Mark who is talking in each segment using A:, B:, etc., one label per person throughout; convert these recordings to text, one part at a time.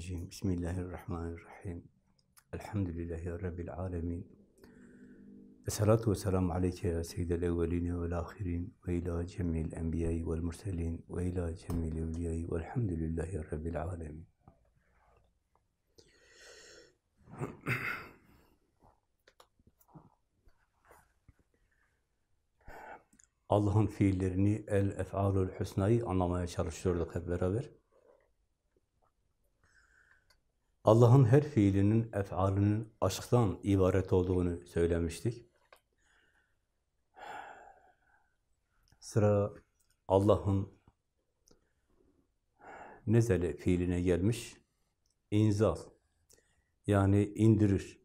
A: Euzubillahimineşşeytanirracim. Bismillahirrahmanirrahim. Elhamdülillahi Rabbil alemin. Esselatu vesselamu aleyke ya seyyidel evveline vel ahirin ve ila cemil enbiyayı vel murselin ve ila cemil evliyayı velhamdülillahi Rabbil alemin. Allah'ın fiillerini, el-ef'alul husnayı anlamaya çalışıyorduk hep beraber. Allah'ın her fiilinin, ef'alinin aşktan ibaret olduğunu söylemiştik. Sıra Allah'ın nezele fiiline gelmiş. İnzal, yani indirir.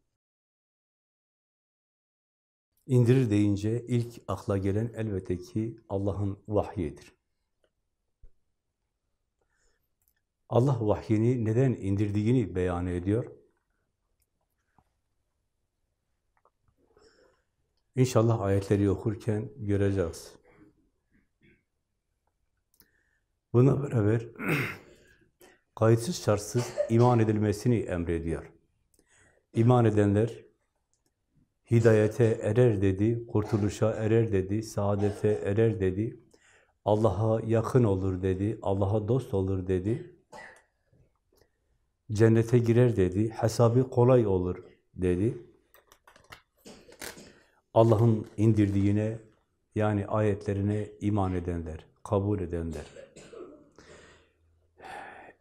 A: İndirir deyince ilk akla gelen elbette ki Allah'ın vahyidir. Allah vahyini neden indirdiğini beyan ediyor. İnşallah ayetleri okurken göreceğiz. Buna beraber kayıtsız şartsız iman edilmesini emrediyor. İman edenler hidayete erer dedi, kurtuluşa erer dedi, saadete erer dedi, Allah'a yakın olur dedi, Allah'a dost olur dedi, cennete girer dedi, hesabı kolay olur dedi. Allah'ın indirdiğine, yani ayetlerine iman edenler, kabul edenler,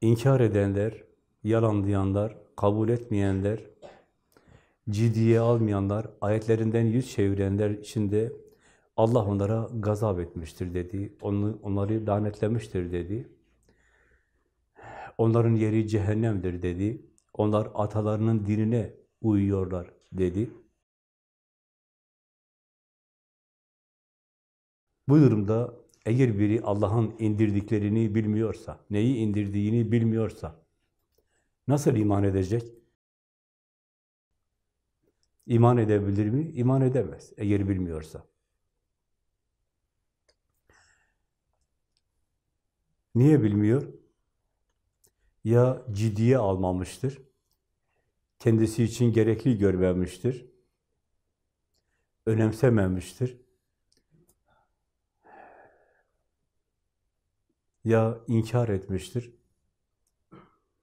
A: inkar edenler, yalanlayanlar, kabul etmeyenler, ciddiye almayanlar, ayetlerinden yüz çevirenler içinde Allah onlara gazap etmiştir dedi, onları lanetlemiştir dedi. Onların yeri cehennemdir dedi. Onlar atalarının dinine uyuyorlar dedi. Bu durumda eğer biri Allah'ın indirdiklerini bilmiyorsa, neyi indirdiğini bilmiyorsa nasıl iman edecek? İman edebilir mi? İman edemez eğer bilmiyorsa. Niye bilmiyor? Ya ciddiye almamıştır, kendisi için gerekli görmemiştir, önemsememiştir, ya inkar etmiştir,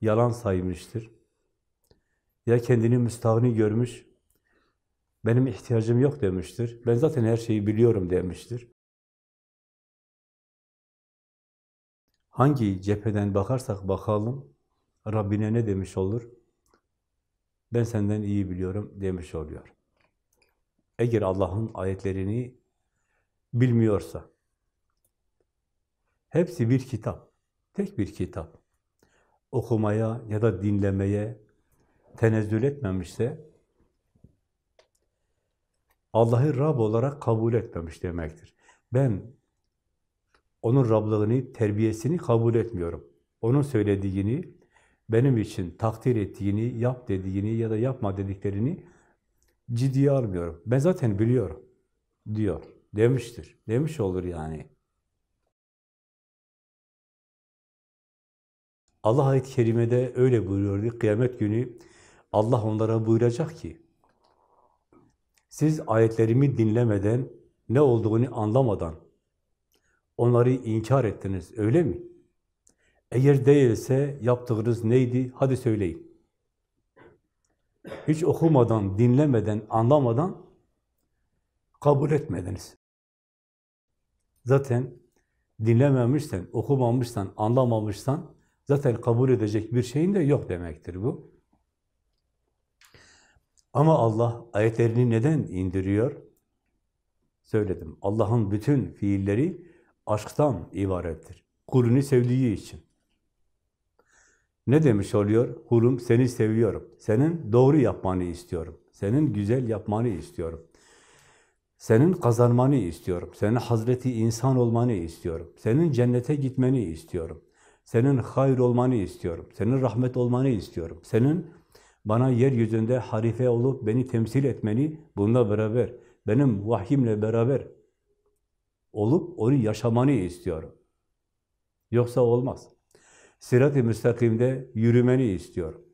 A: yalan saymıştır, ya kendini müstahni görmüş, benim ihtiyacım yok demiştir, ben zaten her şeyi biliyorum demiştir. Hangi cepheden bakarsak bakalım, Rabbine ne demiş olur? Ben senden iyi biliyorum demiş oluyor. Eğer Allah'ın ayetlerini bilmiyorsa, hepsi bir kitap, tek bir kitap. Okumaya ya da dinlemeye tenezzül etmemişse, Allah'ı Rab olarak kabul etmemiş demektir. Ben onun Rablığını, terbiyesini kabul etmiyorum. Onun söylediğini, benim için takdir ettiğini, yap dediğini ya da yapma dediklerini ciddiye almıyorum. Ben zaten biliyorum, diyor. Demiştir. Demiş olur yani. Allah ayet-i kerimede öyle buyuruyordu. Kıyamet günü Allah onlara buyuracak ki, siz ayetlerimi dinlemeden, ne olduğunu anlamadan, onları inkar ettiniz, öyle mi? Eğer değilse yaptığınız neydi? Hadi söyleyin. Hiç okumadan, dinlemeden, anlamadan kabul etmediniz. Zaten dinlememişsen, okumamışsan, anlamamışsan zaten kabul edecek bir şeyin de yok demektir bu. Ama Allah ayetlerini neden indiriyor? Söyledim. Allah'ın bütün fiilleri aşktan ibarettir. Kulünü sevdiği için. Ne demiş oluyor? Kulum seni seviyorum. Senin doğru yapmanı istiyorum. Senin güzel yapmanı istiyorum. Senin kazanmanı istiyorum. Senin Hazreti insan olmanı istiyorum. Senin cennete gitmeni istiyorum. Senin hayır olmanı istiyorum. Senin rahmet olmanı istiyorum. Senin bana yeryüzünde harife olup beni temsil etmeni, bununla beraber, benim vahyimle beraber olup onu yaşamanı istiyorum. Yoksa olmaz. Sirat-i müstakimde yürümeni istiyorum.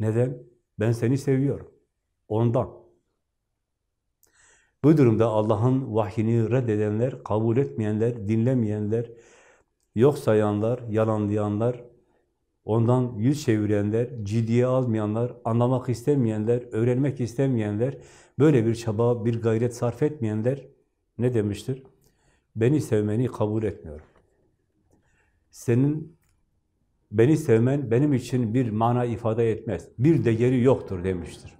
A: Neden? Ben seni seviyorum. Ondan. Bu durumda Allah'ın vahyini reddedenler, kabul etmeyenler, dinlemeyenler, yok sayanlar, yalanlayanlar, ondan yüz çevirenler, ciddiye almayanlar, anlamak istemeyenler, öğrenmek istemeyenler, böyle bir çaba, bir gayret sarf etmeyenler ne demiştir? Beni sevmeni kabul etmiyorum. Senin beni sevmen benim için bir mana ifade etmez. Bir değeri yoktur demiştir.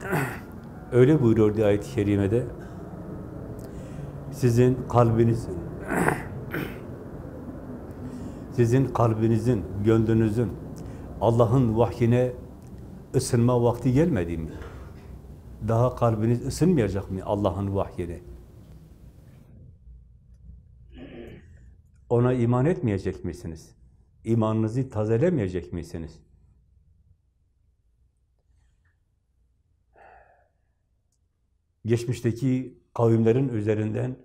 A: Öyle buyuruyor ayet-i kerimede. Sizin kalbinizin sizin kalbinizin, gönlünüzün Allah'ın vahyine ısınma vakti gelmedi mi? Daha kalbiniz ısınmayacak mı Allah'ın vahyine? Ona iman etmeyecek misiniz? İmanınızı tazelemeyecek misiniz? Geçmişteki kavimlerin üzerinden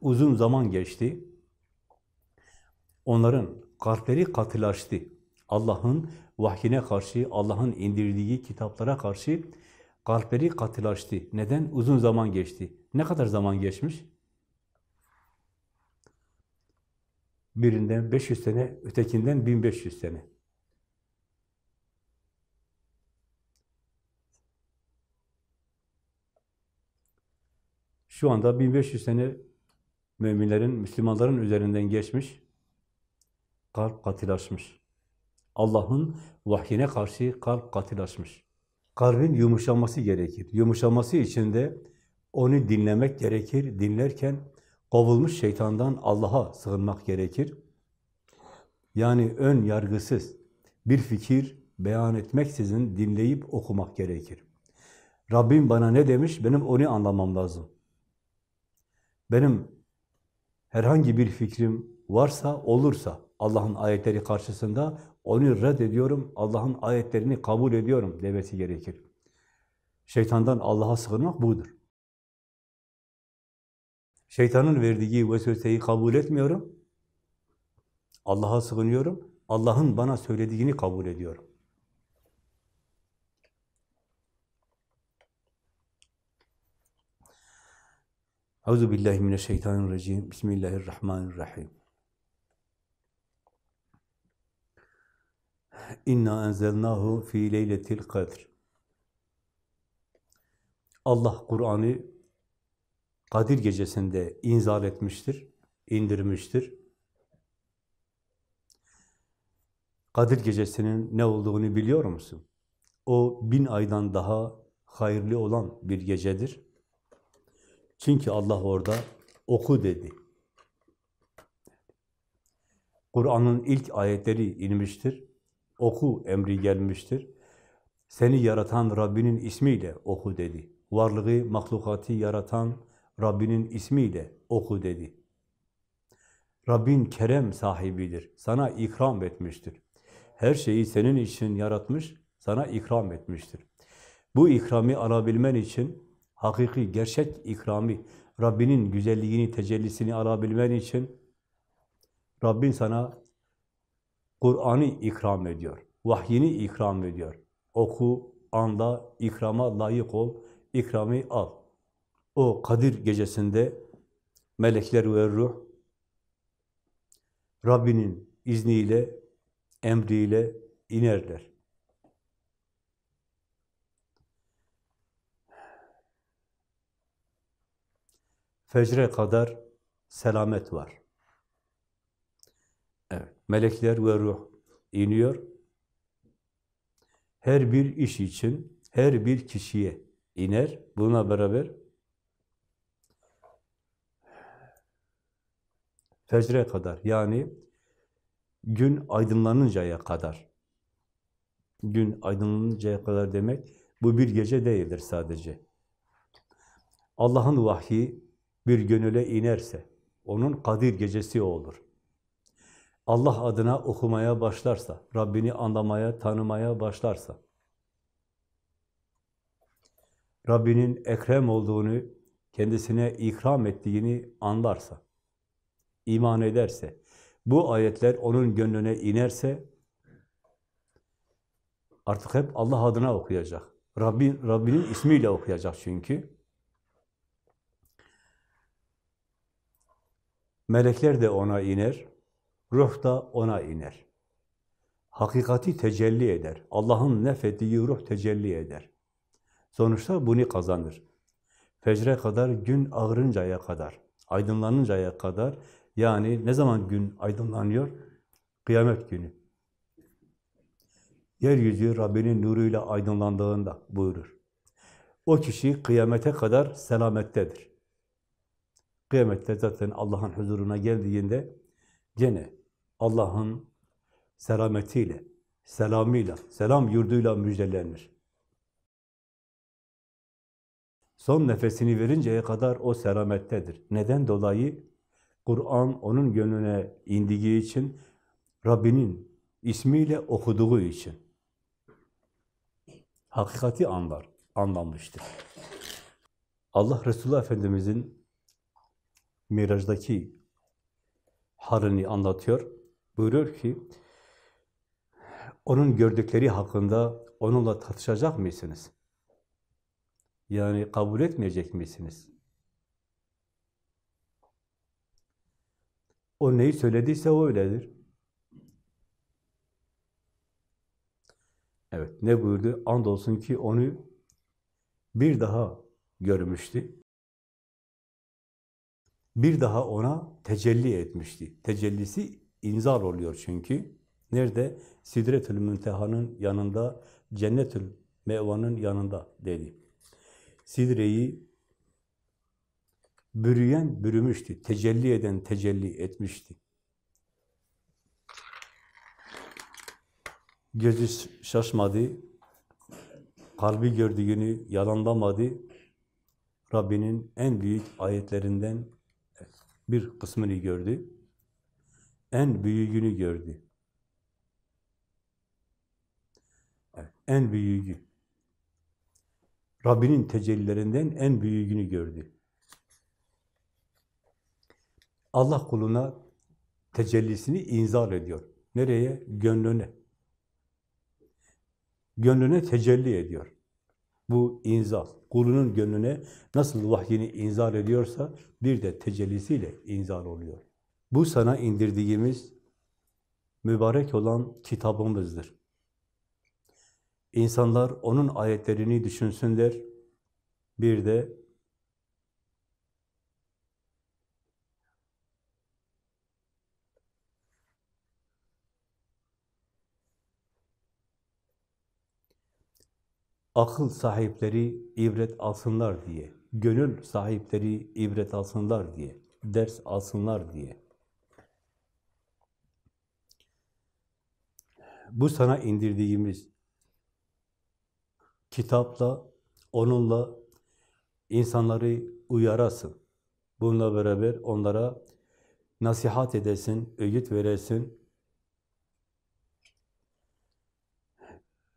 A: uzun zaman geçti. Onların kalpleri katılaştı. Allah'ın vahyine karşı, Allah'ın indirdiği kitaplara karşı kalpleri katılaştı. Neden? Uzun zaman geçti. Ne kadar zaman geçmiş? Birinden 500 sene, ötekinden 1500 sene. Şu anda 1500 sene müminlerin, Müslümanların üzerinden geçmiş, kalp katılaşmış. Allah'ın vahyine karşı kalp katılaşmış. Kalbin yumuşaması gerekir. Yumuşaması için de onu dinlemek gerekir. Dinlerken kovulmuş şeytandan Allah'a sığınmak gerekir. Yani ön yargısız bir fikir beyan etmeksizin dinleyip okumak gerekir. Rabbim bana ne demiş? Benim onu anlamam lazım. Benim herhangi bir fikrim varsa, olursa Allah'ın ayetleri karşısında onu reddediyorum, Allah'ın ayetlerini kabul ediyorum demesi gerekir. Şeytandan Allah'a sığınmak budur. Şeytanın verdiği vesveseyi kabul etmiyorum. Allah'a sığınıyorum. Allah'ın bana söylediğini kabul ediyorum. Euzu billahi mineşşeytanirracim. Bismillahirrahmanirrahim. İnna enzelnahu fi leyletil kadr. Allah Kur'an'ı Kadir gecesinde inzal etmiştir, indirmiştir. Kadir gecesinin ne olduğunu biliyor musun? O bin aydan daha hayırlı olan bir gecedir. Çünkü Allah orada oku dedi. Kur'an'ın ilk ayetleri inmiştir. Oku emri gelmiştir. Seni yaratan Rabbinin ismiyle oku dedi. Varlığı, mahlukatı yaratan Rabbinin ismiyle oku dedi. Rabbin kerem sahibidir. Sana ikram etmiştir. Her şeyi senin için yaratmış, sana ikram etmiştir. Bu ikramı alabilmen için, hakiki, gerçek ikrami, Rabbinin güzelliğini, tecellisini alabilmen için Rabbin sana Kur'an'ı ikram ediyor, vahyini ikram ediyor. Oku, anda, ikrama layık ol, ikramı al. O Kadir gecesinde melekler ve ruh Rabbinin izniyle, emriyle inerler. Fecre kadar selamet var. Evet, melekler ve ruh iniyor. Her bir iş için, her bir kişiye iner. Buna beraber fecre kadar yani gün aydınlanıncaya kadar gün aydınlanıncaya kadar demek bu bir gece değildir sadece. Allah'ın vahyi bir gönüle inerse onun Kadir gecesi olur. Allah adına okumaya başlarsa, Rabbini anlamaya, tanımaya başlarsa, Rabbinin ekrem olduğunu, kendisine ikram ettiğini anlarsa, iman ederse, bu ayetler onun gönlüne inerse, artık hep Allah adına okuyacak. Rabbi, Rabbinin ismiyle okuyacak çünkü. Melekler de ona iner, ruh da ona iner. Hakikati tecelli eder. Allah'ın nefettiği ruh tecelli eder. Sonuçta bunu kazanır. Fecre kadar, gün ağrıncaya kadar, aydınlanıncaya kadar, yani ne zaman gün aydınlanıyor? Kıyamet günü. Yeryüzü Rabbinin nuruyla aydınlandığında buyurur. O kişi kıyamete kadar selamettedir. Kıyamette zaten Allah'ın huzuruna geldiğinde gene Allah'ın selametiyle, selamıyla, selam yurduyla müjdelenir. Son nefesini verinceye kadar o selamettedir. Neden dolayı? Kur'an onun gönlüne indiği için, Rabbinin ismiyle okuduğu için. Hakikati anlar, anlamıştır. Allah Resulullah Efendimizin Miraç'taki halini anlatıyor. Buyuruyor ki, onun gördükleri hakkında onunla tartışacak mısınız? Yani kabul etmeyecek misiniz? O neyi söylediyse o öyledir. Evet, ne buyurdu? Andolsun ki onu bir daha görmüştü. Bir daha ona tecelli etmişti. Tecellisi inzal oluyor çünkü. Nerede? Sidretül Münteha'nın yanında, Cennetül Meva'nın yanında dedi. Sidreyi bürüyen bürümüştü, tecelli eden tecelli etmişti. Gözü şaşmadı, kalbi gördüğünü yalanlamadı. Rabbinin en büyük ayetlerinden bir kısmını gördü. En büyüğünü gördü. En büyüğü. Rabbinin tecellilerinden en büyüğünü gördü. Allah kuluna tecellisini inzal ediyor. Nereye? Gönlüne. Gönlüne tecelli ediyor. Bu inzal. Kulunun gönlüne nasıl vahyini inzal ediyorsa bir de tecellisiyle inzal oluyor. Bu sana indirdiğimiz mübarek olan kitabımızdır. İnsanlar onun ayetlerini düşünsünler. Bir de akıl sahipleri ibret alsınlar diye, gönül sahipleri ibret alsınlar diye, ders alsınlar diye. Bu sana indirdiğimiz kitapla, onunla insanları uyarasın. Bununla beraber onlara nasihat edesin, öğüt veresin.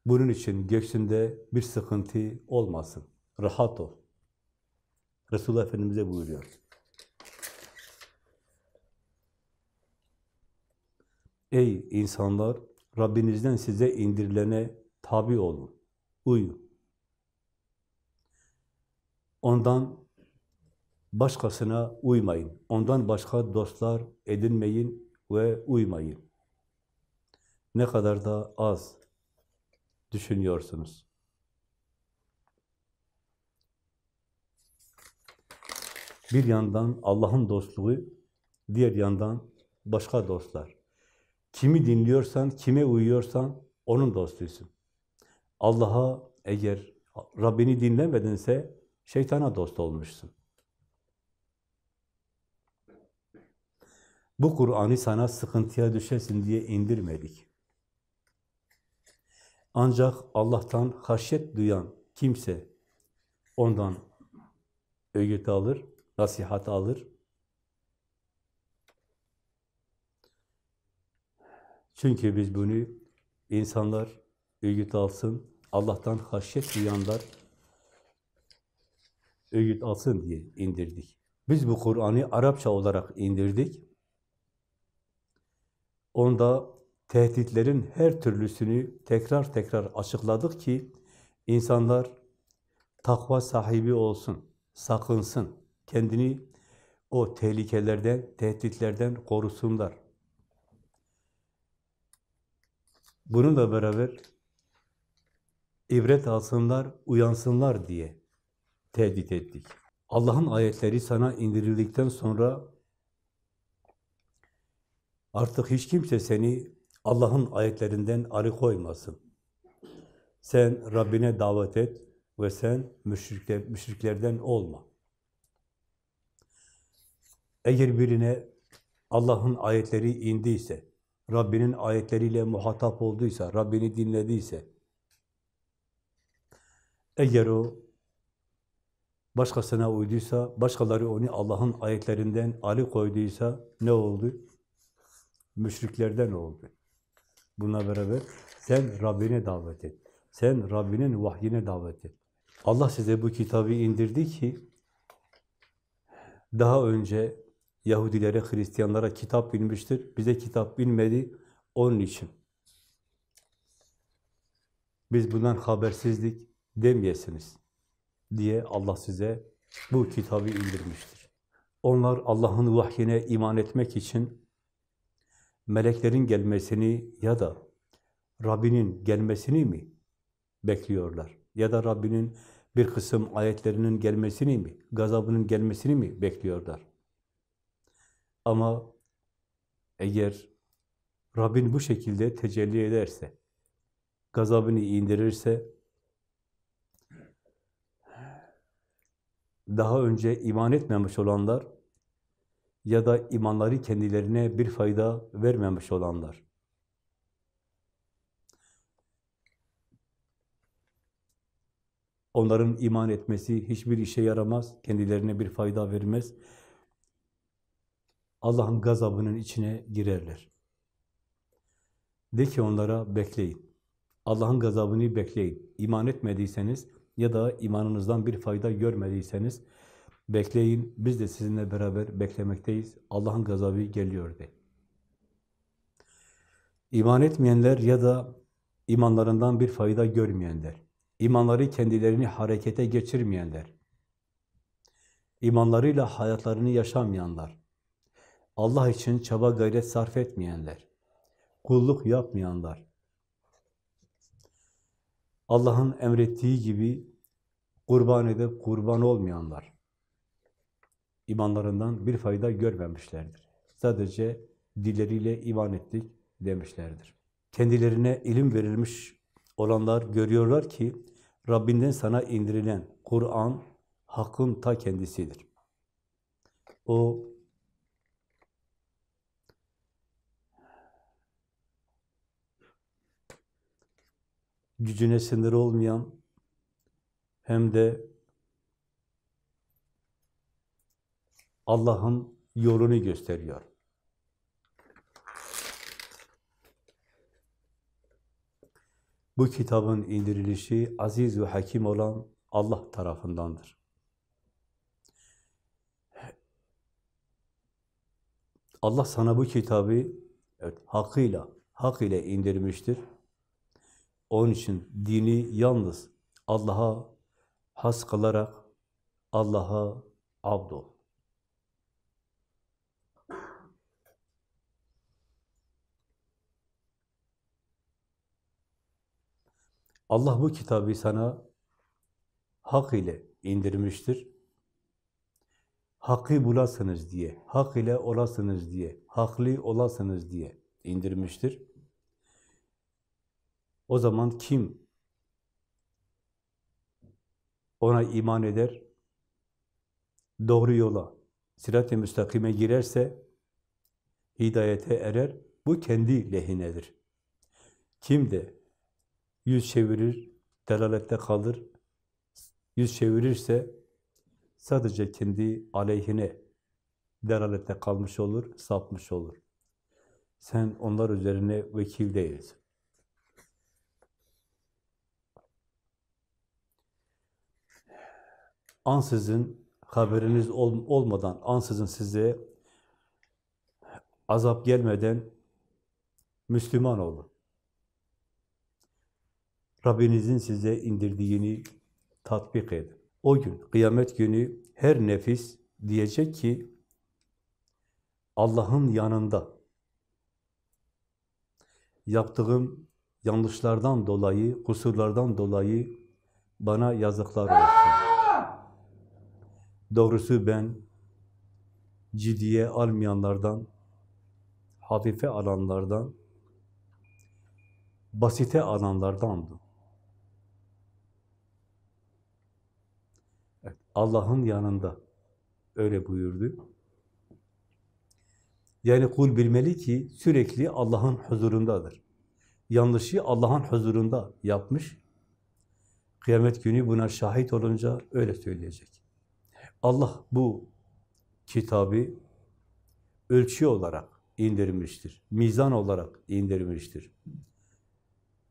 A: Bunun için göksünde bir sıkıntı olmasın. Rahat ol. Resulullah Efendimiz'e buyuruyor. Ey insanlar! Rabbinizden size indirilene tabi olun. Uyun. Ondan başkasına uymayın. Ondan başka dostlar edinmeyin ve uymayın. Ne kadar da az düşünüyorsunuz. Bir yandan Allah'ın dostluğu, diğer yandan başka dostlar. Kimi dinliyorsan, kime uyuyorsan onun dostuysun. Allah'a eğer Rabbini dinlemedinse şeytana dost olmuşsun. Bu Kur'an'ı sana sıkıntıya düşesin diye indirmedik. Ancak Allah'tan haşyet duyan kimse ondan öğüt alır, nasihat alır. Çünkü biz bunu insanlar öğüt alsın, Allah'tan haşyet duyanlar öğüt alsın diye indirdik. Biz bu Kur'an'ı Arapça olarak indirdik. Onda tehditlerin her türlüsünü tekrar tekrar açıkladık ki insanlar takva sahibi olsun, sakınsın, kendini o tehlikelerden, tehditlerden korusunlar. Bununla beraber ibret alsınlar, uyansınlar diye tehdit ettik. Allah'ın ayetleri sana indirildikten sonra artık hiç kimse seni Allah'ın ayetlerinden alıkoymasın. Sen Rabbine davet et ve sen müşrikler, müşriklerden olma. Eğer birine Allah'ın ayetleri indiyse, Rabbinin ayetleriyle muhatap olduysa, Rabbini dinlediyse, eğer o başkasına uyduysa, başkaları onu Allah'ın ayetlerinden ali koyduysa ne oldu? Müşriklerden oldu. Buna beraber sen Rabbine davet et. Sen Rabbinin vahyine davet et. Allah size bu kitabı indirdi ki daha önce Yahudilere, Hristiyanlara kitap binmiştir. Bize kitap binmedi. Onun için. Biz bundan habersizlik demeyesiniz diye Allah size bu kitabı indirmiştir. Onlar Allah'ın vahyine iman etmek için meleklerin gelmesini ya da Rabbinin gelmesini mi bekliyorlar? Ya da Rabbinin bir kısım ayetlerinin gelmesini mi, gazabının gelmesini mi bekliyorlar? Ama eğer Rabbin bu şekilde tecelli ederse, gazabını indirirse, daha önce iman etmemiş olanlar ya da imanları kendilerine bir fayda vermemiş olanlar, onların iman etmesi hiçbir işe yaramaz, kendilerine bir fayda vermez. Allah'ın gazabının içine girerler. De ki onlara bekleyin. Allah'ın gazabını bekleyin. İman etmediyseniz ya da imanınızdan bir fayda görmediyseniz bekleyin. Biz de sizinle beraber beklemekteyiz. Allah'ın gazabı geliyor de. İman etmeyenler ya da imanlarından bir fayda görmeyenler, imanları kendilerini harekete geçirmeyenler, imanlarıyla hayatlarını yaşamayanlar, Allah için çaba gayret sarf etmeyenler, kulluk yapmayanlar, Allah'ın emrettiği gibi kurban edip kurban olmayanlar, imanlarından bir fayda görmemişlerdir. Sadece dilleriyle iman ettik demişlerdir. Kendilerine ilim verilmiş olanlar görüyorlar ki, Rabbinden sana indirilen Kur'an, hakkın ta kendisidir. O, gücüne sınır olmayan, hem de Allah'ın yolunu gösteriyor. Bu kitabın indirilişi aziz ve hakim olan Allah tarafındandır. Allah sana bu kitabı evet, hakkıyla, hak ile indirmiştir. Onun için dini yalnız Allah'a has kılarak Allah'a abd Allah bu kitabı sana hak ile indirmiştir. Hakkı bulasınız diye, hak ile olasınız diye, haklı olasınız diye indirmiştir. O zaman kim ona iman eder, doğru yola, sirat-i müstakime girerse, hidayete erer, bu kendi lehinedir. Kim de yüz çevirir, delalette kalır, yüz çevirirse sadece kendi aleyhine delalette kalmış olur, sapmış olur. Sen onlar üzerine vekil değilsin. Ansızın haberiniz ol, olmadan, ansızın size azap gelmeden Müslüman olun. Rabbinizin size indirdiğini tatbik edin. O gün, kıyamet günü her nefis diyecek ki Allah'ın yanında yaptığım yanlışlardan dolayı, kusurlardan dolayı bana yazıklar olsun. Doğrusu ben ciddiye almayanlardan, hafife alanlardan, basite alanlardandım. Allah'ın yanında öyle buyurdu. Yani kul bilmeli ki sürekli Allah'ın huzurundadır. Yanlışı Allah'ın huzurunda yapmış. Kıyamet günü buna şahit olunca öyle söyleyecek. Allah bu kitabı ölçü olarak indirmiştir. Mizan olarak indirmiştir.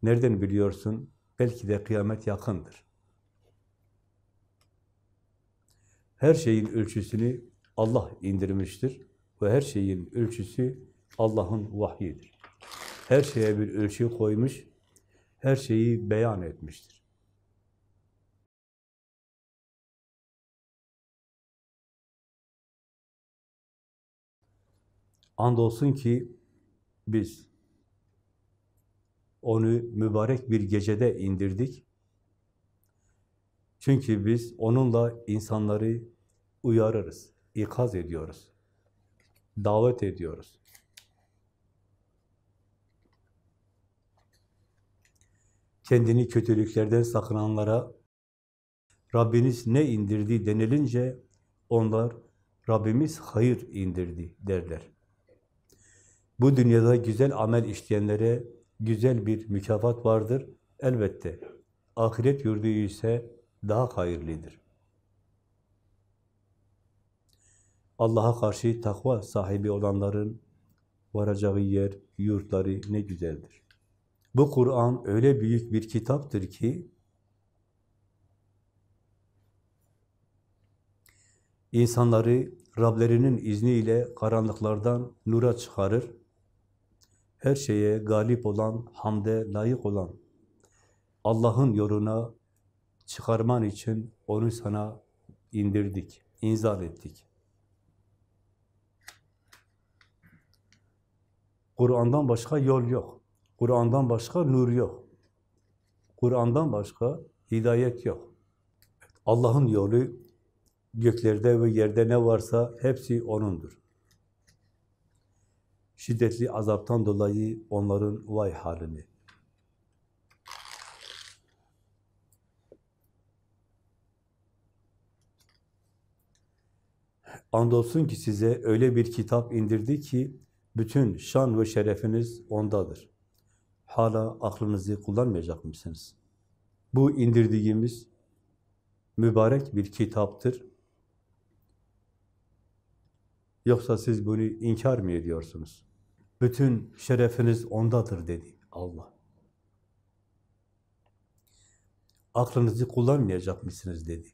A: Nereden biliyorsun? Belki de kıyamet yakındır. Her şeyin ölçüsünü Allah indirmiştir. Ve her şeyin ölçüsü Allah'ın vahyidir. Her şeye bir ölçü koymuş, her şeyi beyan etmiştir. Andolsun ki biz onu mübarek bir gecede indirdik. Çünkü biz onunla insanları uyarırız, ikaz ediyoruz, davet ediyoruz. Kendini kötülüklerden sakınanlara Rabbiniz ne indirdi denilince onlar Rabbimiz hayır indirdi derler. Bu dünyada güzel amel işleyenlere güzel bir mükafat vardır. Elbette ahiret yurdu ise daha hayırlıdır. Allah'a karşı takva sahibi olanların varacağı yer, yurtları ne güzeldir. Bu Kur'an öyle büyük bir kitaptır ki insanları Rablerinin izniyle karanlıklardan nura çıkarır. Her şeye galip olan, hamde layık olan Allah'ın yoluna çıkarman için onu sana indirdik, inzal ettik. Kur'an'dan başka yol yok. Kur'an'dan başka nur yok. Kur'an'dan başka hidayet yok. Allah'ın yolu göklerde ve yerde ne varsa hepsi O'nundur. Şiddetli azaptan dolayı onların vay halini. Andolsun ki size öyle bir kitap indirdi ki bütün şan ve şerefiniz ondadır. Hala aklınızı kullanmayacak mısınız? Bu indirdiğimiz mübarek bir kitaptır. Yoksa siz bunu inkar mı ediyorsunuz? Bütün şerefiniz ondadır dedi Allah. Aklınızı kullanmayacak mısınız dedi.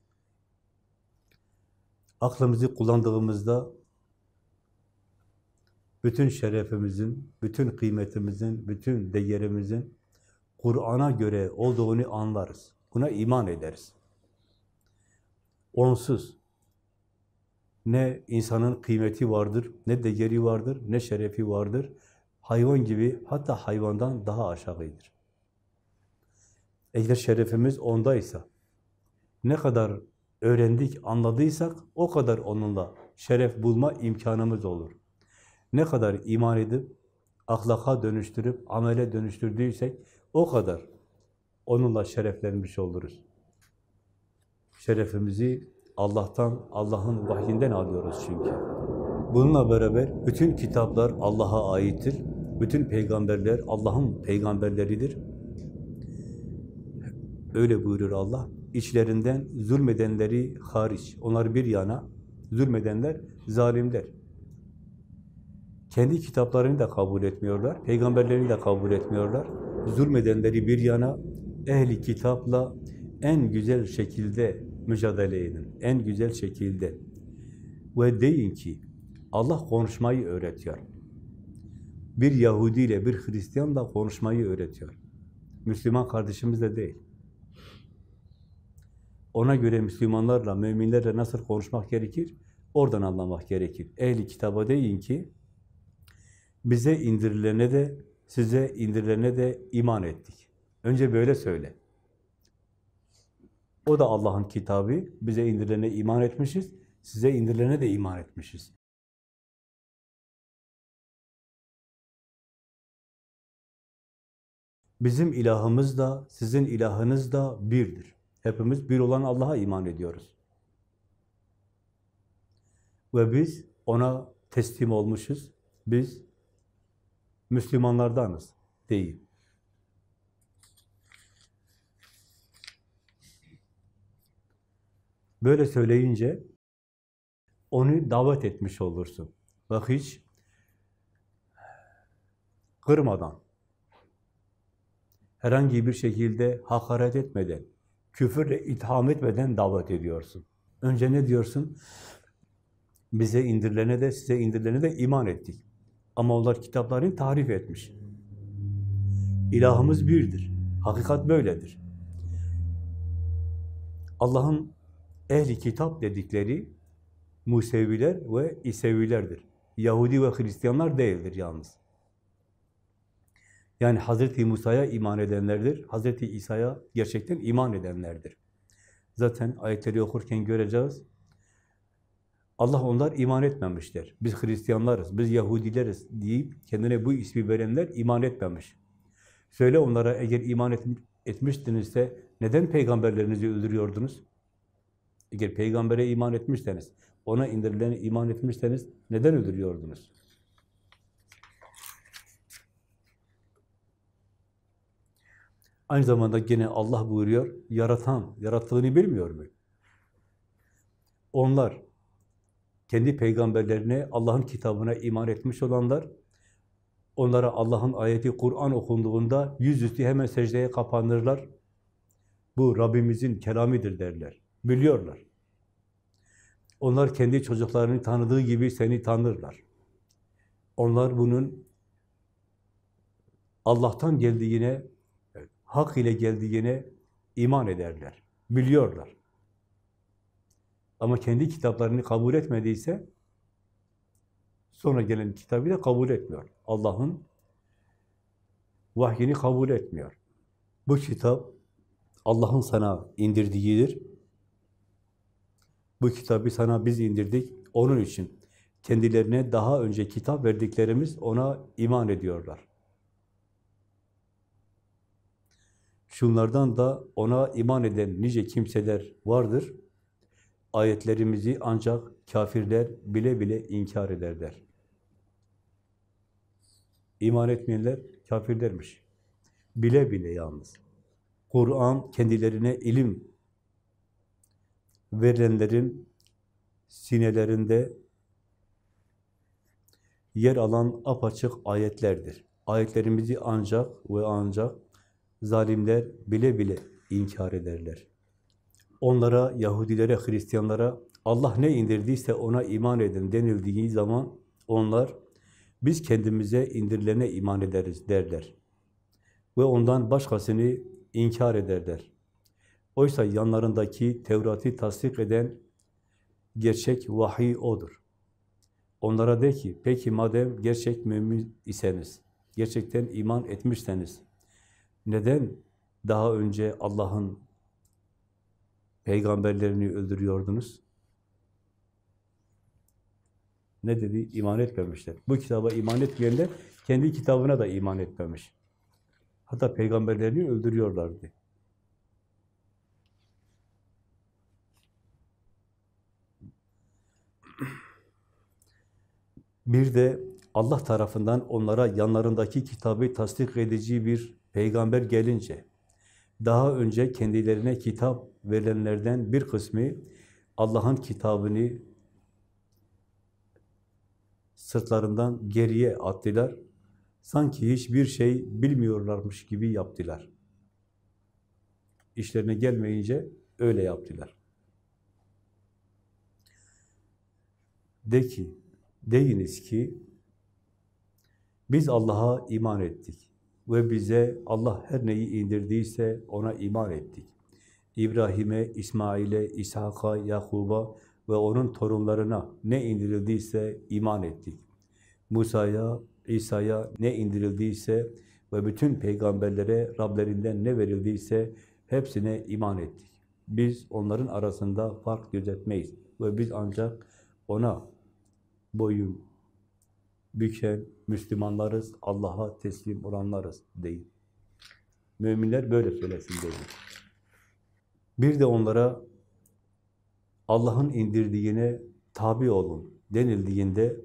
A: Aklımızı kullandığımızda bütün şerefimizin, bütün kıymetimizin, bütün değerimizin Kur'an'a göre olduğunu anlarız. Buna iman ederiz. Onsuz ne insanın kıymeti vardır, ne değeri vardır, ne şerefi vardır. Hayvan gibi, hatta hayvandan daha aşağıdır. Eğer şerefimiz ondaysa, ne kadar öğrendik, anladıysak, o kadar onunla şeref bulma imkanımız olur. Ne kadar iman edip, ahlaka dönüştürüp, amele dönüştürdüysek, o kadar onunla şereflenmiş oluruz. Şerefimizi Allah'tan, Allah'ın vahyinden alıyoruz çünkü. Bununla beraber bütün kitaplar Allah'a aittir. Bütün peygamberler Allah'ın peygamberleridir. Öyle buyurur Allah. İçlerinden zulmedenleri hariç, onlar bir yana, zulmedenler zalimler. Kendi kitaplarını da kabul etmiyorlar, peygamberlerini de kabul etmiyorlar. Zulmedenleri bir yana, ehli kitapla en güzel şekilde mücadele edin. En güzel şekilde. Ve deyin ki, Allah konuşmayı öğretiyor. bir Yahudi ile bir Hristiyanla konuşmayı öğretiyor. Müslüman kardeşimizle değil. Ona göre Müslümanlarla, müminlerle nasıl konuşmak gerekir? Oradan anlamak gerekir. Ehli kitaba deyin ki, bize indirilene de, size indirilene de iman ettik. Önce böyle söyle. O da Allah'ın kitabı, bize indirilene iman etmişiz, size indirilene de iman etmişiz. Bizim ilahımız da, sizin ilahınız da birdir. Hepimiz bir olan Allah'a iman ediyoruz. Ve biz ona teslim olmuşuz. Biz Müslümanlardanız değil. Böyle söyleyince onu davet etmiş olursun. Bak hiç kırmadan, herhangi bir şekilde hakaret etmeden, küfürle itham etmeden davet ediyorsun. Önce ne diyorsun? Bize indirilene de, size indirilene de iman ettik. Ama onlar kitaplarını tahrif etmiş. İlahımız birdir. Hakikat böyledir. Allah'ın ehli kitap dedikleri Museviler ve İsevilerdir. Yahudi ve Hristiyanlar değildir yalnız. Yani Hazreti Musa'ya iman edenlerdir. Hazreti İsa'ya gerçekten iman edenlerdir. Zaten ayetleri okurken göreceğiz. Allah onlar iman etmemişler. Biz Hristiyanlarız, biz Yahudileriz deyip kendine bu ismi verenler iman etmemiş. Söyle onlara eğer iman et, etmiştinizse neden peygamberlerinizi öldürüyordunuz? Eğer peygambere iman etmişseniz, ona indirilene iman etmişseniz neden öldürüyordunuz? Aynı zamanda gene Allah buyuruyor, yaratan, yarattığını bilmiyor mu? Onlar, kendi peygamberlerine, Allah'ın kitabına iman etmiş olanlar, onlara Allah'ın ayeti Kur'an okunduğunda yüzüstü hemen secdeye kapanırlar. Bu Rabbimizin kelamidir derler. Biliyorlar. Onlar kendi çocuklarını tanıdığı gibi seni tanırlar. Onlar bunun Allah'tan geldiğine, hak ile geldiğine iman ederler. Biliyorlar. Ama kendi kitaplarını kabul etmediyse sonra gelen kitabı da kabul etmiyor. Allah'ın vahyini kabul etmiyor. Bu kitap Allah'ın sana indirdiğidir. Bu kitabı sana biz indirdik. Onun için kendilerine daha önce kitap verdiklerimiz ona iman ediyorlar. Şunlardan da ona iman eden nice kimseler vardır. Ayetlerimizi ancak kafirler bile bile inkar ederler. İman etmeyenler kafirlermiş. Bile bile yalnız. Kur'an kendilerine ilim verilenlerin sinelerinde yer alan apaçık ayetlerdir. Ayetlerimizi ancak ve ancak zalimler bile bile inkar ederler. Onlara, Yahudilere, Hristiyanlara Allah ne indirdiyse ona iman edin denildiği zaman onlar biz kendimize indirilene iman ederiz derler. Ve ondan başkasını inkar ederler. Oysa yanlarındaki Tevrat'ı tasdik eden gerçek vahiy odur. Onlara de ki, peki madem gerçek mümin iseniz, gerçekten iman etmişseniz, neden daha önce Allah'ın peygamberlerini öldürüyordunuz? Ne dedi? İman etmemişler. Bu kitaba iman etmeyenler kendi kitabına da iman etmemiş. Hatta peygamberlerini öldürüyorlardı. Bir de Allah tarafından onlara yanlarındaki kitabı tasdik edici bir peygamber gelince, daha önce kendilerine kitap verilenlerden bir kısmı Allah'ın kitabını sırtlarından geriye attılar. Sanki hiçbir şey bilmiyorlarmış gibi yaptılar. İşlerine gelmeyince öyle yaptılar. De ki, deyiniz ki, Biz Allah'a iman ettik ve bize Allah her neyi indirdiyse ona iman ettik. İbrahim'e, İsmail'e, İshak'a, Yakub'a ve onun torunlarına ne indirildiyse iman ettik. Musa'ya, İsa'ya ne indirildiyse ve bütün peygamberlere Rablerinden ne verildiyse hepsine iman ettik. Biz onların arasında fark gözetmeyiz ve biz ancak ona boyun büken Müslümanlarız, Allah'a teslim olanlarız değil. Müminler böyle söylesin dedi. Bir de onlara Allah'ın indirdiğine tabi olun denildiğinde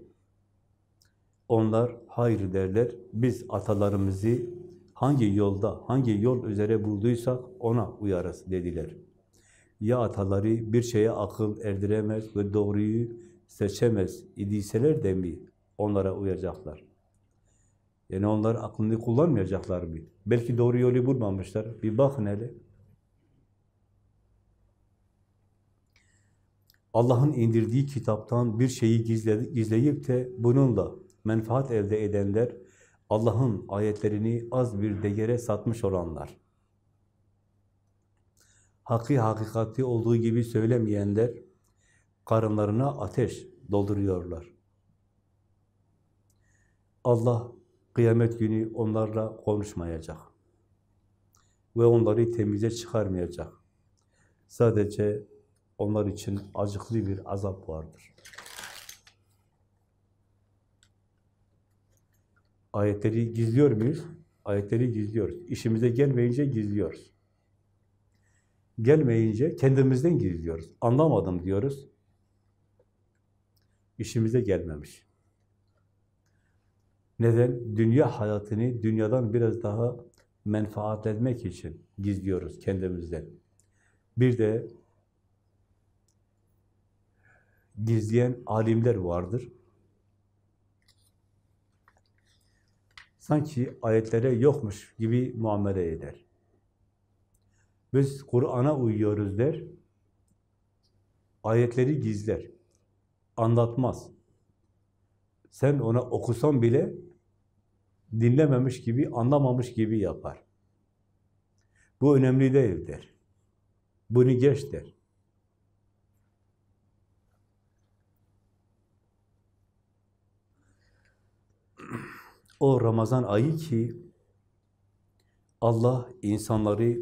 A: onlar hayır derler. Biz atalarımızı hangi yolda, hangi yol üzere bulduysak ona uyarız dediler. Ya ataları bir şeye akıl erdiremez ve doğruyu seçemez idiyseler de mi onlara uyacaklar? Yani onlar aklını kullanmayacaklar mı? Belki doğru yolu bulmamışlar. Bir bakın hele. Allah'ın indirdiği kitaptan bir şeyi gizleyip de bununla menfaat elde edenler, Allah'ın ayetlerini az bir değere satmış olanlar. Hakkı hakikati olduğu gibi söylemeyenler, karınlarına ateş dolduruyorlar. Allah kıyamet günü onlarla konuşmayacak. Ve onları temize çıkarmayacak. Sadece onlar için acıklı bir azap vardır. Ayetleri gizliyor muyuz? Ayetleri gizliyoruz. İşimize gelmeyince gizliyoruz. Gelmeyince kendimizden gizliyoruz. Anlamadım diyoruz. İşimize gelmemiş. Neden? Dünya hayatını dünyadan biraz daha menfaatlenmek için gizliyoruz kendimizden. Bir de gizleyen alimler vardır. Sanki ayetlere yokmuş gibi muamele eder. Biz Kur'an'a uyuyoruz der, ayetleri gizler, anlatmaz. Sen ona okusan bile dinlememiş gibi, anlamamış gibi yapar. Bu önemli değil der. Bunu geç der. O Ramazan ayı ki Allah insanları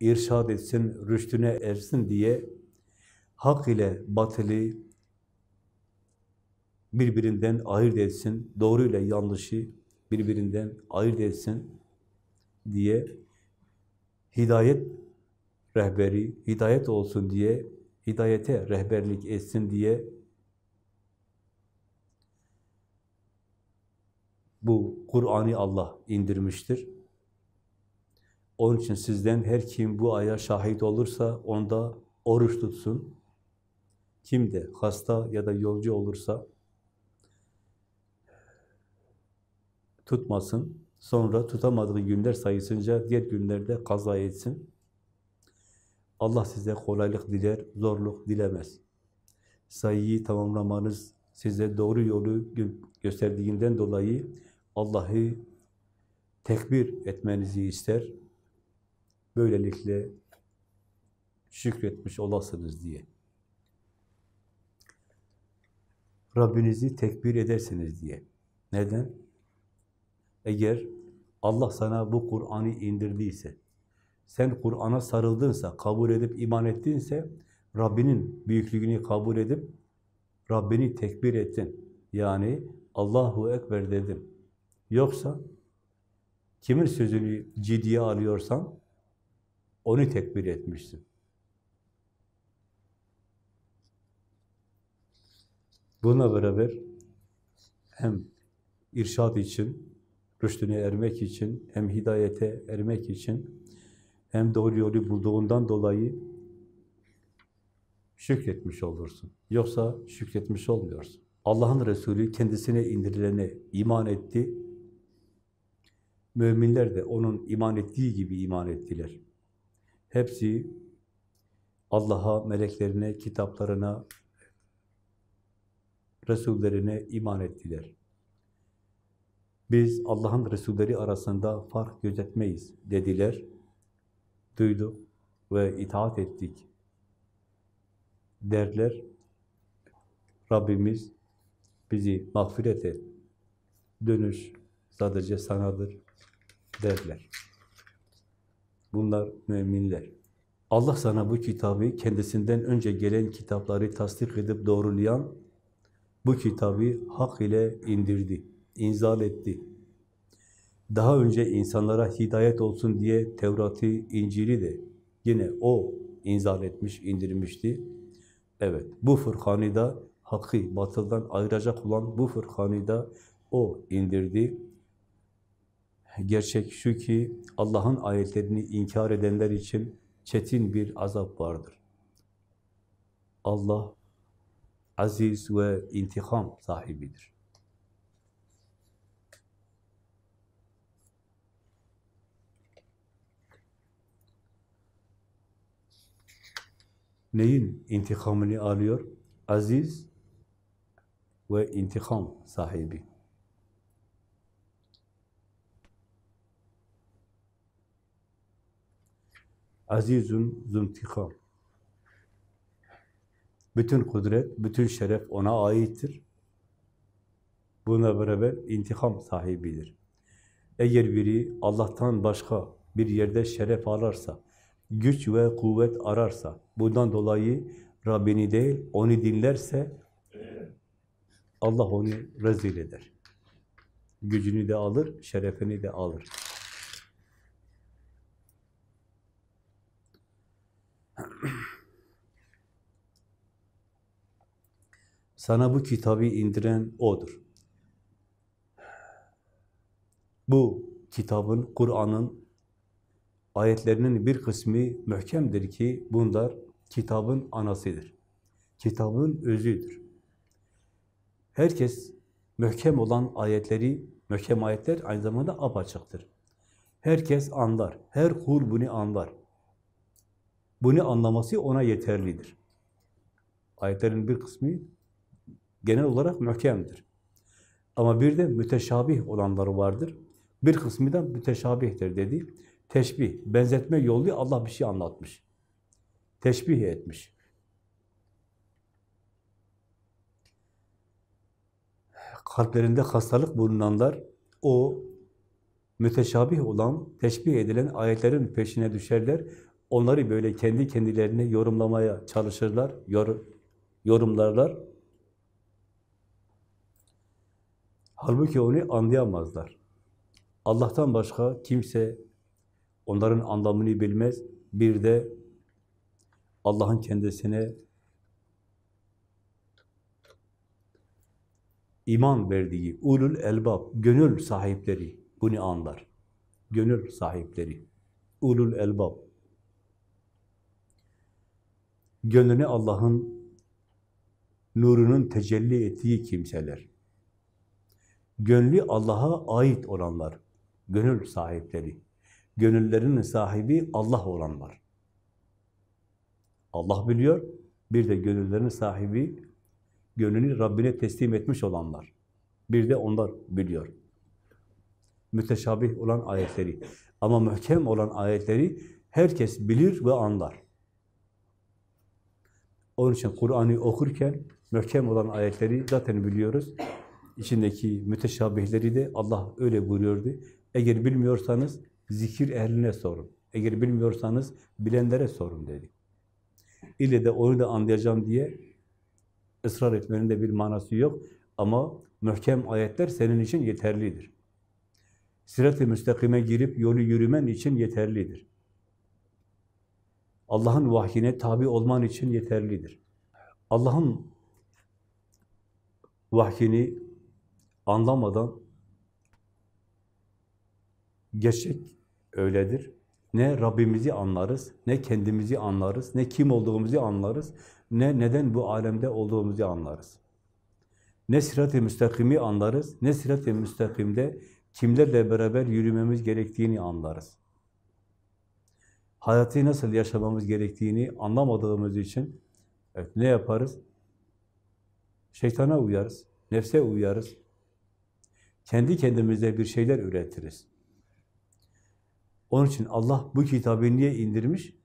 A: irşad etsin, rüştüne ersin diye hak ile batılı birbirinden ayırt etsin, doğru ile yanlışı birbirinden ayırt etsin diye hidayet rehberi, hidayet olsun diye, hidayete rehberlik etsin diye bu Kur'an'ı Allah indirmiştir. Onun için sizden her kim bu aya şahit olursa onda oruç tutsun. Kim de hasta ya da yolcu olursa tutmasın. Sonra tutamadığı günler sayısınca diğer günlerde kaza etsin. Allah size kolaylık diler, zorluk dilemez. Sayıyı tamamlamanız size doğru yolu gösterdiğinden dolayı Allah'ı tekbir etmenizi ister. Böylelikle şükretmiş olasınız diye. Rabbinizi tekbir edersiniz diye. Neden? Eğer Allah sana bu Kur'an'ı indirdiyse, sen Kur'an'a sarıldınsa, kabul edip iman ettinse, Rabbinin büyüklüğünü kabul edip, Rabbini tekbir ettin. Yani Allahu Ekber dedin. Yoksa kimin sözünü ciddiye alıyorsan onu tekbir etmişsin. Buna beraber hem irşad için, rüştüne ermek için, hem hidayete ermek için, hem doğru yolu bulduğundan dolayı şükretmiş olursun. Yoksa şükretmiş olmuyorsun. Allah'ın Resulü kendisine indirilene iman etti, Müminler de onun iman ettiği gibi iman ettiler. Hepsi Allah'a, meleklerine, kitaplarına, Resullerine iman ettiler. Biz Allah'ın Resulleri arasında fark gözetmeyiz dediler. Duyduk ve itaat ettik derler. Rabbimiz bizi mağfiret et. Dönüş sadece sanadır derler. Bunlar müminler. Allah sana bu kitabı kendisinden önce gelen kitapları tasdik edip doğrulayan bu kitabı hak ile indirdi, inzal etti. Daha önce insanlara hidayet olsun diye Tevrat'ı, İncil'i de yine o inzal etmiş, indirmişti. Evet, bu Fırkan'ı da hakkı batıldan ayıracak olan bu Fırkan'ı da o indirdi. Gerçek şu ki Allah'ın ayetlerini inkar edenler için çetin bir azap vardır. Allah aziz ve intikam sahibidir. Neyin intikamını alıyor? Aziz ve intikam sahibi. Azizun zuntikam. Bütün kudret, bütün şeref ona aittir. Buna beraber intikam sahibidir. Eğer biri Allah'tan başka bir yerde şeref alırsa, güç ve kuvvet ararsa, bundan dolayı Rabbini değil, onu dinlerse, Allah onu rezil eder. Gücünü de alır, şerefini de alır. Sana bu kitabı indiren O'dur. Bu kitabın, Kur'an'ın ayetlerinin bir kısmı mühkemdir ki bunlar kitabın anasıdır. Kitabın özüdür. Herkes mühkem olan ayetleri, mühkem ayetler aynı zamanda apaçıktır. Herkes anlar, her kul bunu anlar. Bunu anlaması ona yeterlidir. Ayetlerin bir kısmı genel olarak mühkemdir. Ama bir de müteşabih olanları vardır. Bir kısmı da müteşabihtir dedi. Teşbih, benzetme yolu Allah bir şey anlatmış. Teşbih etmiş. Kalplerinde hastalık bulunanlar o müteşabih olan, teşbih edilen ayetlerin peşine düşerler. Onları böyle kendi kendilerine yorumlamaya çalışırlar, yor, yorumlarlar. Halbuki onu anlayamazlar. Allah'tan başka kimse onların anlamını bilmez. Bir de Allah'ın kendisine iman verdiği ulul elbab, gönül sahipleri bunu anlar. Gönül sahipleri, ulul elbab. Gönlüne Allah'ın nurunun tecelli ettiği kimseler. Gönlü Allah'a ait olanlar, gönül sahipleri. Gönüllerinin sahibi Allah olanlar. Allah biliyor, bir de gönüllerin sahibi, gönlünü Rabbine teslim etmiş olanlar. Bir de onlar biliyor. Müteşabih olan ayetleri. Ama mühkem olan ayetleri herkes bilir ve anlar. Onun için Kur'an'ı okurken mühkem olan ayetleri zaten biliyoruz. İçindeki müteşabihleri de Allah öyle buyuruyordu. Eğer bilmiyorsanız zikir ehline sorun. Eğer bilmiyorsanız bilenlere sorun dedi. İlle de onu da anlayacağım diye ısrar etmenin de bir manası yok. Ama mühkem ayetler senin için yeterlidir. Sirat-ı müstakime girip yolu yürümen için yeterlidir. Allah'ın vahyine tabi olman için yeterlidir. Allah'ın vahyini anlamadan gerçek öyledir. Ne Rabbimizi anlarız, ne kendimizi anlarız, ne kim olduğumuzu anlarız, ne neden bu alemde olduğumuzu anlarız. Ne sirat-ı müstakimi anlarız, ne sirat-ı müstakimde kimlerle beraber yürümemiz gerektiğini anlarız. Hayatı nasıl yaşamamız gerektiğini anlamadığımız için evet, ne yaparız? Şeytana uyarız, nefse uyarız. Kendi kendimize bir şeyler üretiriz. Onun için Allah bu kitabı niye indirmiş?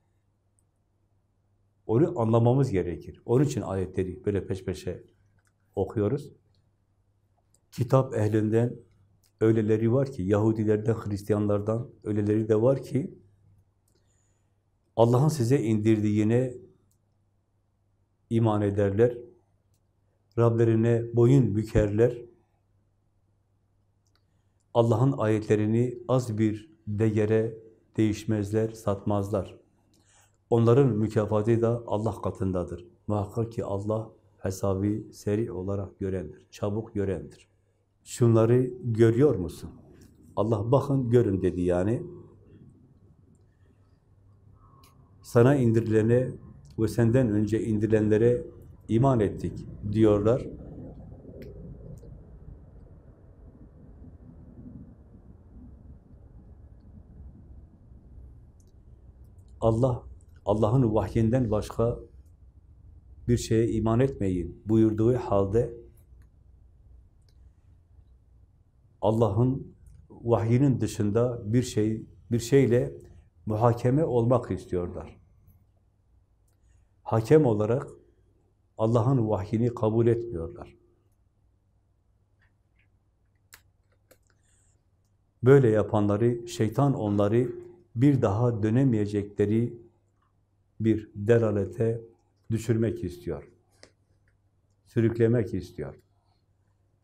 A: Onu anlamamız gerekir. Onun için ayetleri böyle peş peşe okuyoruz. Kitap ehlinden öyleleri var ki, Yahudilerden, Hristiyanlardan öyleleri de var ki, Allah'ın size indirdiğine iman ederler, Rablerine boyun bükerler, Allah'ın ayetlerini az bir değere değişmezler, satmazlar. Onların mükafatı da Allah katındadır. Muhakkak ki Allah hesabı seri olarak görendir, çabuk görendir. Şunları görüyor musun? Allah bakın görün dedi yani. Sana indirilene ve senden önce indirilenlere iman ettik diyorlar. Allah, Allah'ın vahyinden başka bir şeye iman etmeyin buyurduğu halde Allah'ın vahyinin dışında bir şey bir şeyle muhakeme olmak istiyorlar. Hakem olarak Allah'ın vahyini kabul etmiyorlar. Böyle yapanları, şeytan onları bir daha dönemeyecekleri bir delalete düşürmek istiyor. Sürüklemek istiyor.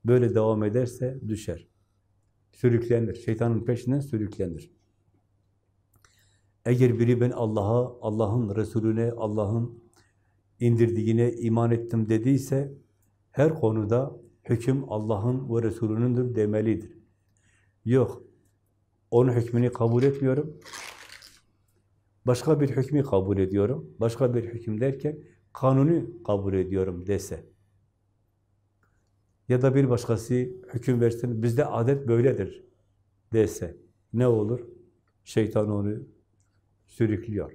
A: Böyle devam ederse düşer. Sürüklenir. Şeytanın peşinden sürüklenir. Eğer biri ben Allah'a, Allah'ın Resulüne, Allah'ın indirdiğine iman ettim dediyse her konuda hüküm Allah'ın ve Resulünündür demelidir. Yok, onun hükmünü kabul etmiyorum. Başka bir hükmü kabul ediyorum. Başka bir hüküm derken kanunu kabul ediyorum dese. Ya da bir başkası hüküm versin, bizde adet böyledir dese. Ne olur? Şeytan onu sürüklüyor.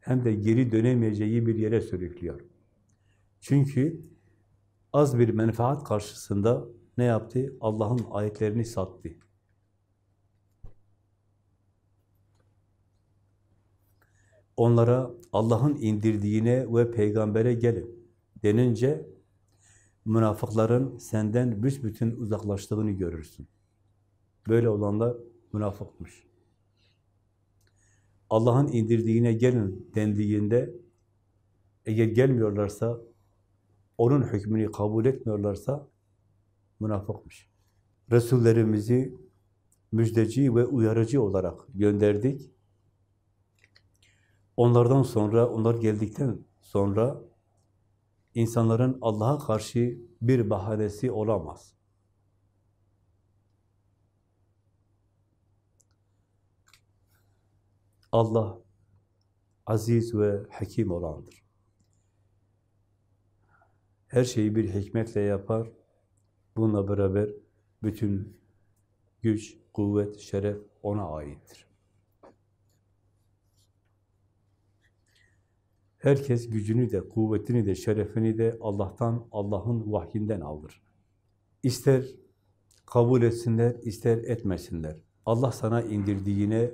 A: Hem de geri dönemeyeceği bir yere sürüklüyor. Çünkü az bir menfaat karşısında ne yaptı? Allah'ın ayetlerini sattı. Onlara Allah'ın indirdiğine ve peygambere gelin denince münafıkların senden büsbütün uzaklaştığını görürsün. Böyle olanlar münafıkmış. Allah'ın indirdiğine gelin dendiğinde eğer gelmiyorlarsa, onun hükmünü kabul etmiyorlarsa münafıkmış. Resullerimizi müjdeci ve uyarıcı olarak gönderdik. Onlardan sonra, onlar geldikten sonra insanların Allah'a karşı bir bahanesi olamaz. Allah aziz ve hakim olandır. Her şeyi bir hikmetle yapar. Bununla beraber bütün güç, kuvvet, şeref ona aittir. Herkes gücünü de, kuvvetini de, şerefini de Allah'tan, Allah'ın vahyinden alır. İster kabul etsinler, ister etmesinler. Allah sana indirdiğine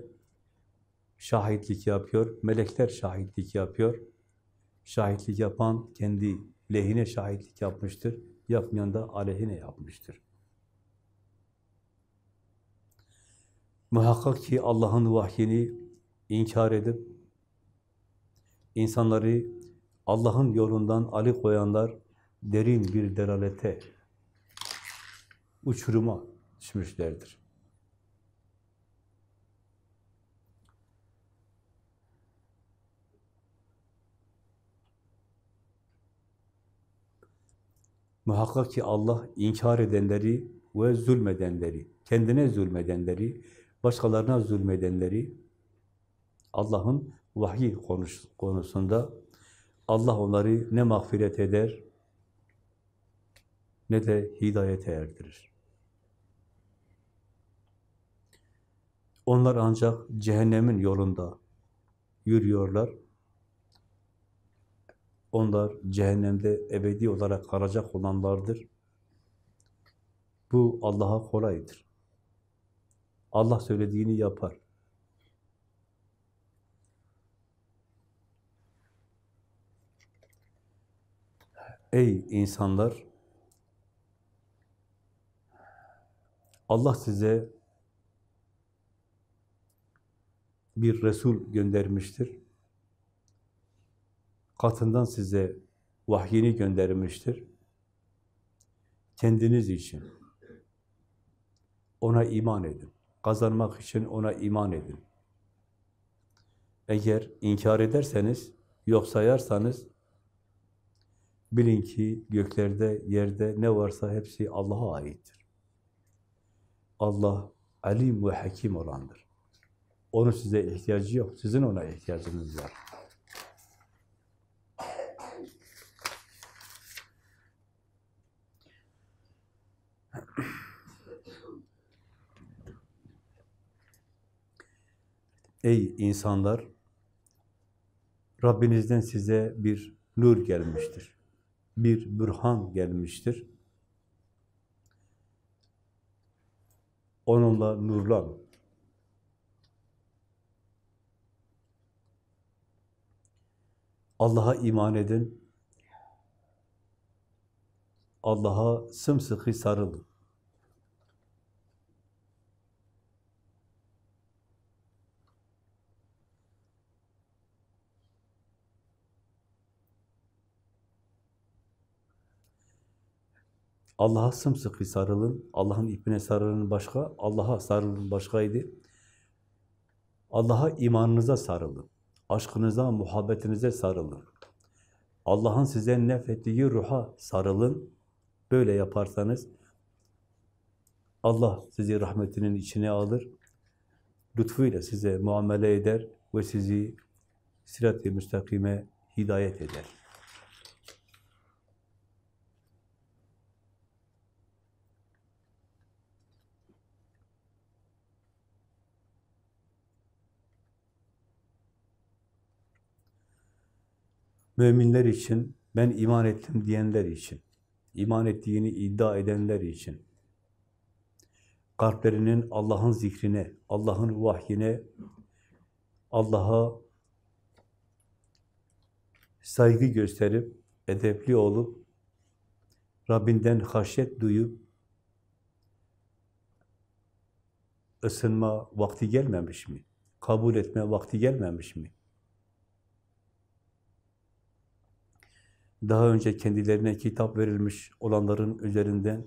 A: şahitlik yapıyor, melekler şahitlik yapıyor. Şahitlik yapan kendi lehine şahitlik yapmıştır, yapmayan da aleyhine yapmıştır. Muhakkak ki Allah'ın vahyini inkar edip insanları Allah'ın yolundan alıkoyanlar derin bir delalete, uçuruma düşmüşlerdir. Muhakkak ki Allah inkar edenleri ve zulmedenleri, kendine zulmedenleri, başkalarına zulmedenleri Allah'ın vahiy konusunda Allah onları ne mağfiret eder ne de hidayete erdirir. Onlar ancak cehennemin yolunda yürüyorlar. Onlar cehennemde ebedi olarak kalacak olanlardır. Bu Allah'a kolaydır. Allah söylediğini yapar. Ey insanlar! Allah size bir Resul göndermiştir. Katından size vahyini göndermiştir. Kendiniz için ona iman edin. Kazanmak için ona iman edin. Eğer inkar ederseniz, yok sayarsanız, bilin ki göklerde, yerde ne varsa hepsi Allah'a aittir. Allah alim ve hakim olandır. Onun size ihtiyacı yok, sizin ona ihtiyacınız var. Ey insanlar! Rabbinizden size bir nur gelmiştir. Bir bürhan gelmiştir. Onunla nurlan. Allah'a iman edin. Allah'a sımsıkı sarılın. Allah'a sımsıkı sarılın. Allah'ın ipine sarılın başka, Allah'a sarılın başkaydı. Allah'a imanınıza sarılın. Aşkınıza, muhabbetinize sarılın. Allah'ın size nefettiği ruha sarılın. Böyle yaparsanız Allah sizi rahmetinin içine alır. Lütfuyla size muamele eder ve sizi sirat-i müstakime hidayet eder. Müminler için, ben iman ettim diyenler için, iman ettiğini iddia edenler için, kalplerinin Allah'ın zikrine, Allah'ın vahyine, Allah'a saygı gösterip, edepli olup, Rabbinden haşyet duyup, ısınma vakti gelmemiş mi? Kabul etme vakti gelmemiş mi? Daha önce kendilerine kitap verilmiş olanların üzerinden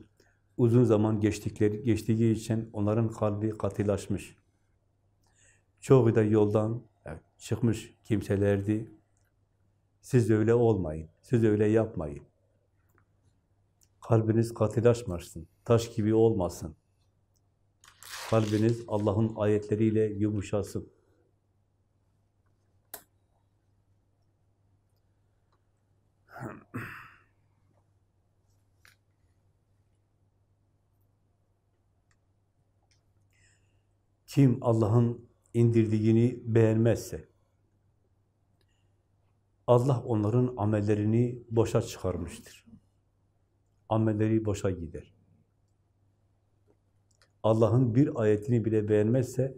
A: uzun zaman geçtikleri geçtiği için onların kalbi katılaşmış. Çoğu da yoldan çıkmış kimselerdi. Siz öyle olmayın, siz öyle yapmayın. Kalbiniz katılaşmasın, taş gibi olmasın. Kalbiniz Allah'ın ayetleriyle yumuşasın. Kim Allah'ın indirdiğini beğenmezse, Allah onların amellerini boşa çıkarmıştır. Amelleri boşa gider. Allah'ın bir ayetini bile beğenmezse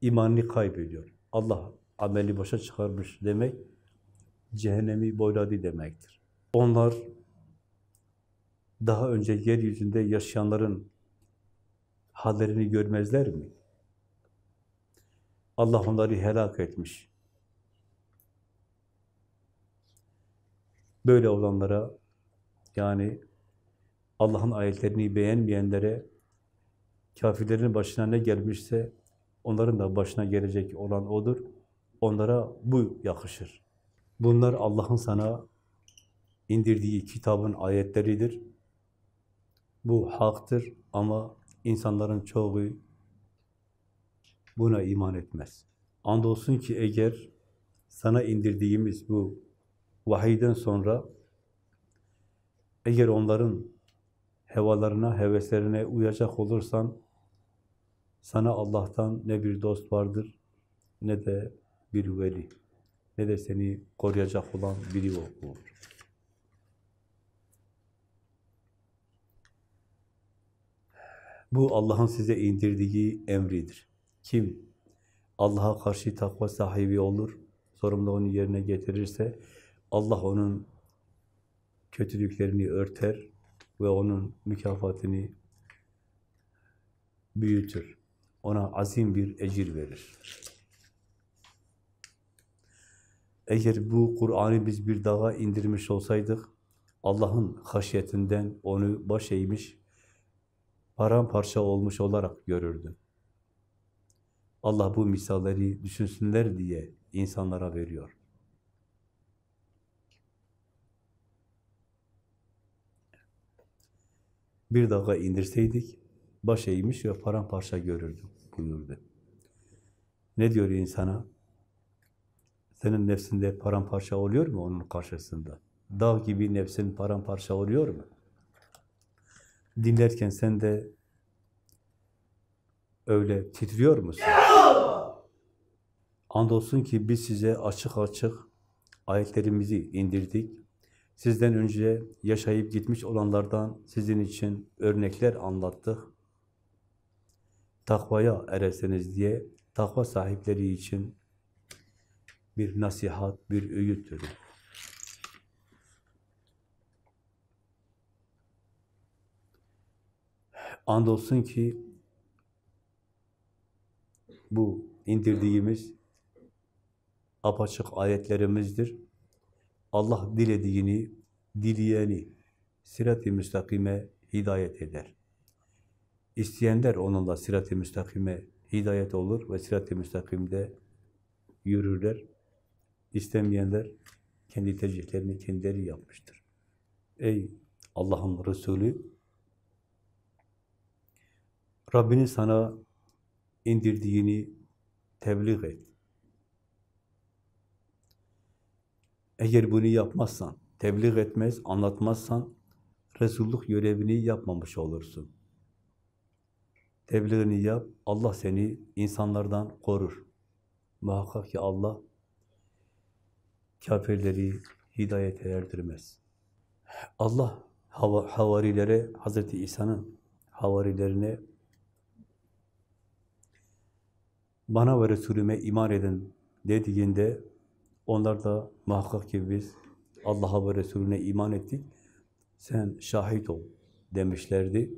A: imanını kaybediyor. Allah ameli boşa çıkarmış demek, cehennemi boyladı demektir. Onlar daha önce yeryüzünde yaşayanların hallerini görmezler mi? Allah onları helak etmiş. Böyle olanlara yani Allah'ın ayetlerini beğenmeyenlere kafirlerin başına ne gelmişse onların da başına gelecek olan odur. Onlara bu yakışır. Bunlar Allah'ın sana indirdiği kitabın ayetleridir. Bu haktır ama insanların çoğu buna iman etmez. Andolsun ki eğer sana indirdiğimiz bu vahiyden sonra eğer onların hevalarına, heveslerine uyacak olursan sana Allah'tan ne bir dost vardır ne de bir veli ne de seni koruyacak olan biri olur. Bu Allah'ın size indirdiği emridir. Kim Allah'a karşı takva sahibi olur, sorumluluğunu yerine getirirse Allah onun kötülüklerini örter ve onun mükafatını büyütür. Ona azim bir ecir verir. Eğer bu Kur'an'ı biz bir dağa indirmiş olsaydık, Allah'ın haşyetinden onu baş eğmiş, paramparça olmuş olarak görürdün. Allah bu misalleri düşünsünler diye insanlara veriyor. Bir dağa indirseydik, baş eğmiş ve paramparça görürdüm buyurdu. Ne diyor insana? Senin nefsinde paramparça oluyor mu onun karşısında? Dağ gibi nefsin paramparça oluyor mu? Dinlerken sen de öyle titriyor musun? Andolsun ki biz size açık açık ayetlerimizi indirdik. Sizden önce yaşayıp gitmiş olanlardan sizin için örnekler anlattık. Takvaya ereseniz diye takva sahipleri için bir nasihat, bir öğüttür. Andolsun ki bu indirdiğimiz apaçık ayetlerimizdir. Allah dilediğini, dileyeni sirat-i müstakime hidayet eder. İsteyenler onunla sirat-i müstakime hidayet olur ve sirat-i müstakimde yürürler. İstemeyenler kendi tercihlerini kendileri yapmıştır. Ey Allah'ın Resulü, Rabbinin sana indirdiğini tebliğ et. Eğer bunu yapmazsan, tebliğ etmez, anlatmazsan, Resulluk görevini yapmamış olursun. Tebliğini yap, Allah seni insanlardan korur. Muhakkak ki Allah kafirleri hidayete erdirmez. Allah hav havarilere, Hz. İsa'nın havarilerine bana ve Resulüme iman edin dediğinde onlar da muhakkak ki biz Allah'a ve Resulüne iman ettik. Sen şahit ol demişlerdi.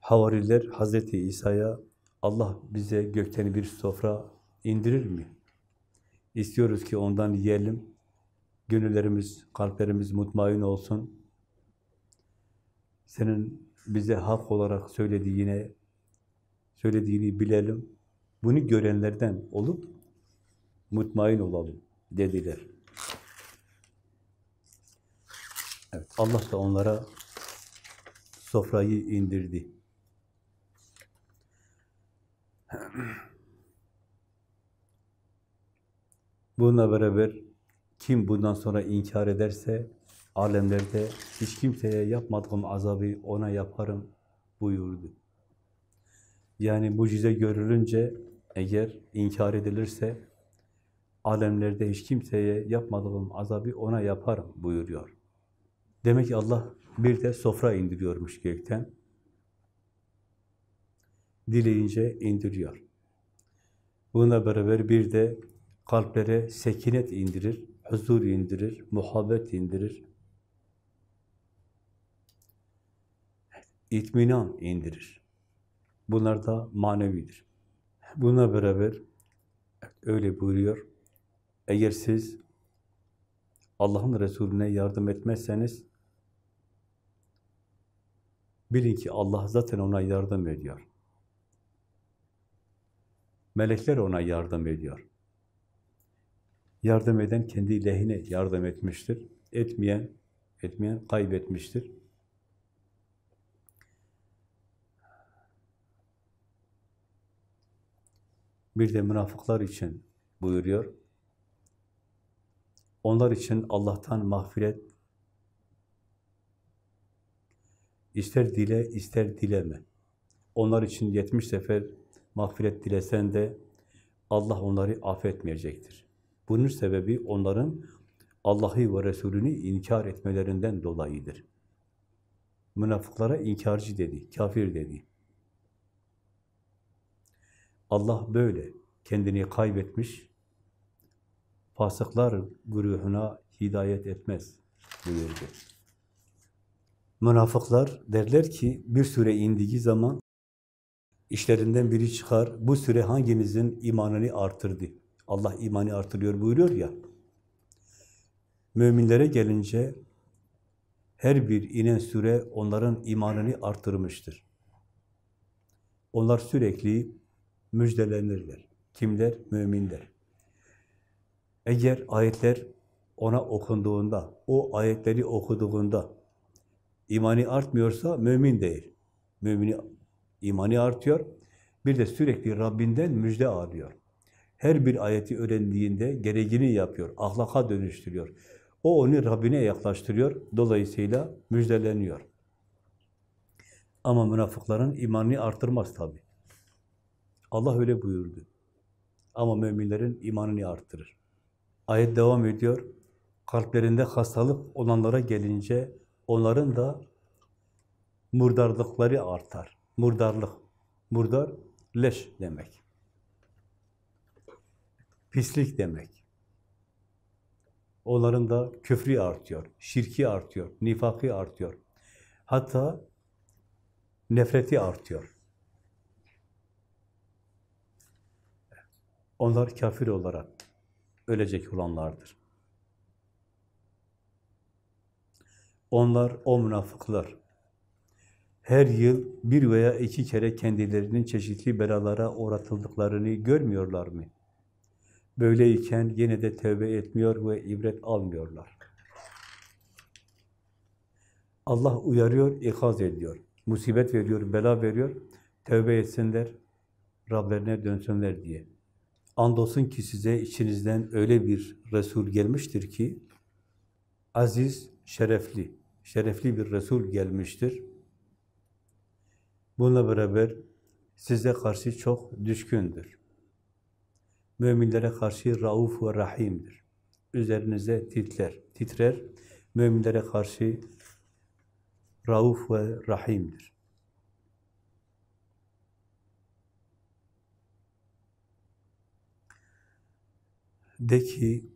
A: Havariler Hazreti İsa'ya Allah bize gökten bir sofra indirir mi? İstiyoruz ki ondan yiyelim. Gönüllerimiz, kalplerimiz mutmain olsun. Senin bize hak olarak söylediğine söylediğini bilelim. Bunu görenlerden olup mutmain olalım dediler. Evet, Allah da onlara sofrayı indirdi. Bununla beraber kim bundan sonra inkar ederse alemlerde hiç kimseye yapmadığım azabı ona yaparım buyurdu. Yani mucize görülünce eğer inkar edilirse alemlerde hiç kimseye yapmadığım azabı ona yaparım buyuruyor. Demek ki Allah bir de sofra indiriyormuş gökten. Dileyince indiriyor. Buna beraber bir de kalplere sekinet indirir, huzur indirir, muhabbet indirir. itminan indirir. Bunlar da manevidir. Buna beraber öyle buyuruyor. Eğer siz Allah'ın Resulüne yardım etmezseniz bilin ki Allah zaten ona yardım ediyor. Melekler ona yardım ediyor. Yardım eden kendi lehine yardım etmiştir. Etmeyen, etmeyen kaybetmiştir. Bir de münafıklar için buyuruyor. Onlar için Allah'tan mağfiret ister dile, ister dileme. Onlar için 70 sefer mağfiret dilesen de Allah onları affetmeyecektir. Bunun sebebi onların Allah'ı ve Resulünü inkar etmelerinden dolayıdır. Münafıklara inkarcı dedi, kafir dedi. Allah böyle kendini kaybetmiş, fasıklar güruhuna hidayet etmez buyurdu. Münafıklar derler ki bir süre indiği zaman işlerinden biri çıkar, bu süre hanginizin imanını artırdı? Allah imanı artırıyor buyuruyor ya. Müminlere gelince her bir inen süre onların imanını artırmıştır. Onlar sürekli müjdelenirler. Kimler? Müminler. Eğer ayetler ona okunduğunda, o ayetleri okuduğunda imani artmıyorsa mümin değil. Mümini imani artıyor. Bir de sürekli Rabbinden müjde alıyor. Her bir ayeti öğrendiğinde gereğini yapıyor, ahlaka dönüştürüyor. O onu Rabbine yaklaştırıyor. Dolayısıyla müjdeleniyor. Ama münafıkların imanını artırmaz tabi. Allah öyle buyurdu. Ama müminlerin imanını artırır. Ayet devam ediyor. Kalplerinde hastalık olanlara gelince onların da murdarlıkları artar. Murdarlık. Murdar, leş demek. Pislik demek. Onların da küfrü artıyor, şirki artıyor, nifakı artıyor. Hatta nefreti artıyor. Onlar kafir olarak ölecek olanlardır. Onlar, o münafıklar, her yıl bir veya iki kere kendilerinin çeşitli belalara uğratıldıklarını görmüyorlar mı? Böyleyken yine de tövbe etmiyor ve ibret almıyorlar. Allah uyarıyor, ikaz ediyor. Musibet veriyor, bela veriyor. Tövbe etsinler, Rablerine dönsünler diye. Andolsun ki size içinizden öyle bir Resul gelmiştir ki, aziz, şerefli, şerefli bir Resul gelmiştir. Bununla beraber size karşı çok düşkündür. Müminlere karşı rauf ve rahimdir. Üzerinize titrer, titrer. Müminlere karşı rauf ve rahimdir. De ki,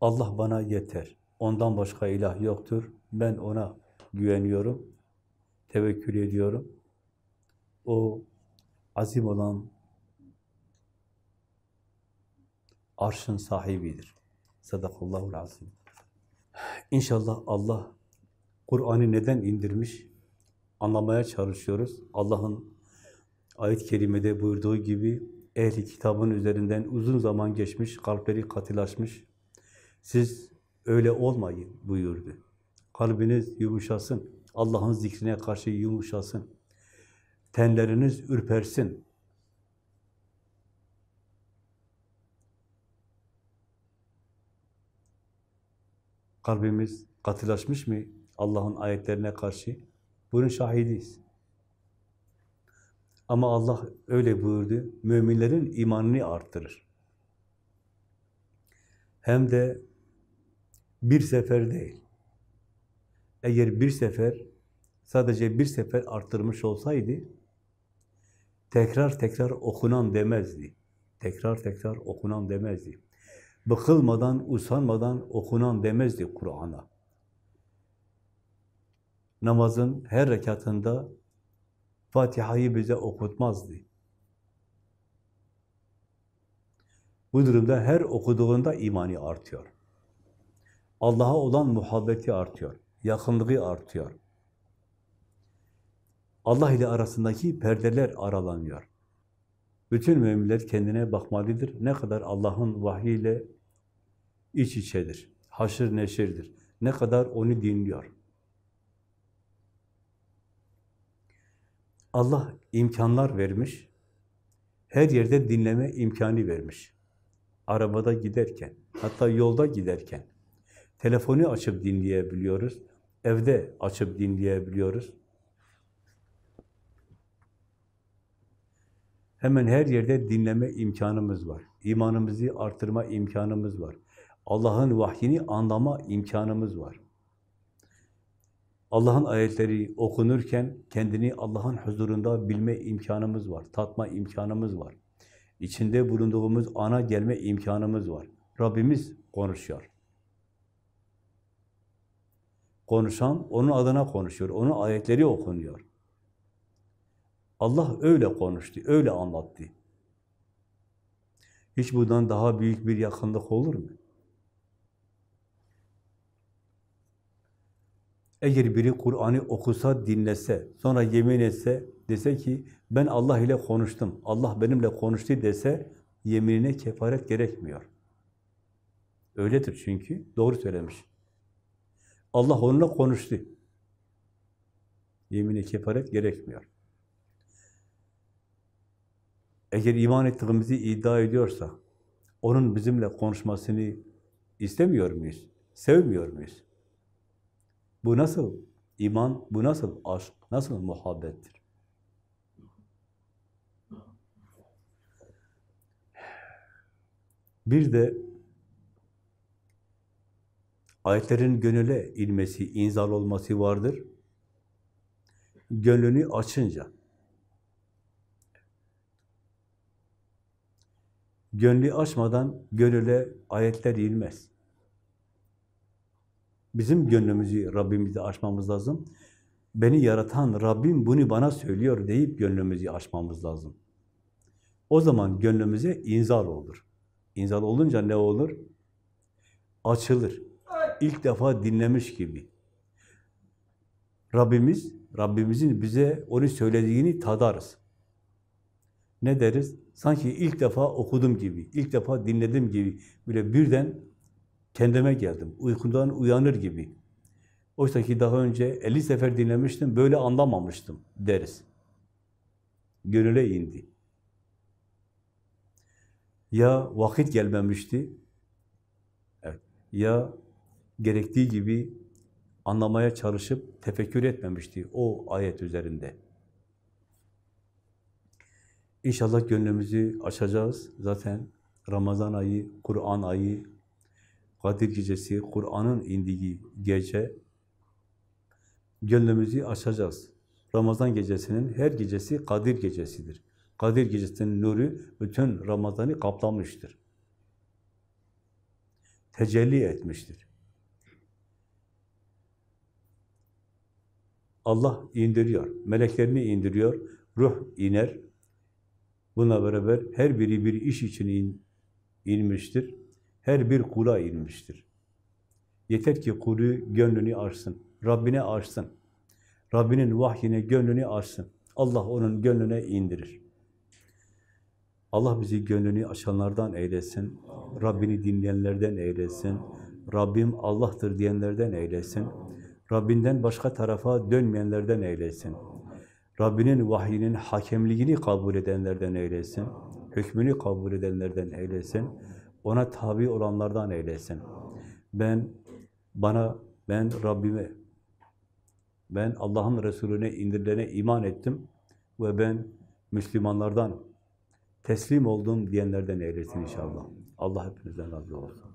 A: Allah bana yeter. Ondan başka ilah yoktur. Ben ona güveniyorum, tevekkül ediyorum. O azim olan arşın sahibidir. Sadakallahul azim. İnşallah Allah Kur'an'ı neden indirmiş? Anlamaya çalışıyoruz. Allah'ın ayet-i kerimede buyurduğu gibi ehli kitabın üzerinden uzun zaman geçmiş, kalpleri katılaşmış. Siz öyle olmayın buyurdu. Kalbiniz yumuşasın. Allah'ın zikrine karşı yumuşasın. Tenleriniz ürpersin. Kalbimiz katılaşmış mı Allah'ın ayetlerine karşı? Bunun şahidiyiz. Ama Allah öyle buyurdu, müminlerin imanını arttırır. Hem de bir sefer değil. Eğer bir sefer, sadece bir sefer arttırmış olsaydı, tekrar tekrar okunan demezdi. Tekrar tekrar okunan demezdi. Bıkılmadan, usanmadan okunan demezdi Kur'an'a. Namazın her rekatında Fatiha'yı bize okutmazdı. Bu durumda her okuduğunda imani artıyor. Allah'a olan muhabbeti artıyor, yakınlığı artıyor. Allah ile arasındaki perdeler aralanıyor. Bütün müminler kendine bakmalıdır. Ne kadar Allah'ın vahyiyle iç içedir, haşır neşirdir. Ne kadar onu dinliyor. Allah imkanlar vermiş, her yerde dinleme imkanı vermiş. Arabada giderken, hatta yolda giderken, telefonu açıp dinleyebiliyoruz, evde açıp dinleyebiliyoruz. Hemen her yerde dinleme imkanımız var. İmanımızı artırma imkanımız var. Allah'ın vahyini anlama imkanımız var. Allah'ın ayetleri okunurken kendini Allah'ın huzurunda bilme imkanımız var, tatma imkanımız var. İçinde bulunduğumuz ana gelme imkanımız var. Rabbimiz konuşuyor. Konuşan onun adına konuşuyor, onun ayetleri okunuyor. Allah öyle konuştu, öyle anlattı. Hiç bundan daha büyük bir yakınlık olur mu? Eğer biri Kur'an'ı okusa, dinlese, sonra yemin etse, dese ki ben Allah ile konuştum, Allah benimle konuştu dese, yeminine kefaret gerekmiyor. Öyledir çünkü, doğru söylemiş. Allah onunla konuştu. Yemine kefaret gerekmiyor. Eğer iman ettiğimizi iddia ediyorsa, onun bizimle konuşmasını istemiyor muyuz? Sevmiyor muyuz? Bu nasıl iman, bu nasıl aşk, nasıl muhabbettir? Bir de ayetlerin gönüle inmesi, inzal olması vardır. Gönlünü açınca, gönlü açmadan gönüle ayetler inmez. Bizim gönlümüzü Rabbimize açmamız lazım. Beni yaratan Rabbim bunu bana söylüyor deyip gönlümüzü açmamız lazım. O zaman gönlümüze inzal olur. İnzal olunca ne olur? Açılır. İlk defa dinlemiş gibi. Rabbimiz, Rabbimizin bize onu söylediğini tadarız. Ne deriz? Sanki ilk defa okudum gibi, ilk defa dinledim gibi. Böyle birden kendime geldim. Uykundan uyanır gibi. Oysa ki daha önce 50 sefer dinlemiştim, böyle anlamamıştım deriz. Gönüle indi. Ya vakit gelmemişti, evet. ya gerektiği gibi anlamaya çalışıp tefekkür etmemişti o ayet üzerinde. İnşallah gönlümüzü açacağız. Zaten Ramazan ayı, Kur'an ayı, Kadir gecesi, Kur'an'ın indiği gece gönlümüzü açacağız. Ramazan gecesinin her gecesi Kadir gecesidir. Kadir gecesinin nuru bütün Ramazan'ı kaplamıştır. Tecelli etmiştir. Allah indiriyor, meleklerini indiriyor, ruh iner. Buna beraber her biri bir iş için in, inmiştir. Her bir kula inmiştir. Yeter ki kulu gönlünü açsın, Rabbine açsın. Rabbinin vahyine gönlünü açsın. Allah onun gönlüne indirir. Allah bizi gönlünü açanlardan eylesin. Rabbini dinleyenlerden eylesin. Rabbim Allah'tır diyenlerden eylesin. Rabbinden başka tarafa dönmeyenlerden eylesin. Rabbinin vahyinin hakemliğini kabul edenlerden eylesin. Hükmünü kabul edenlerden eylesin. Ona tabi olanlardan eylesin. Ben, bana, ben Rabbime, ben Allah'ın Resulüne indirilene iman ettim ve ben Müslümanlardan teslim oldum diyenlerden eylesin inşallah. Allah hepinizden razı olsun.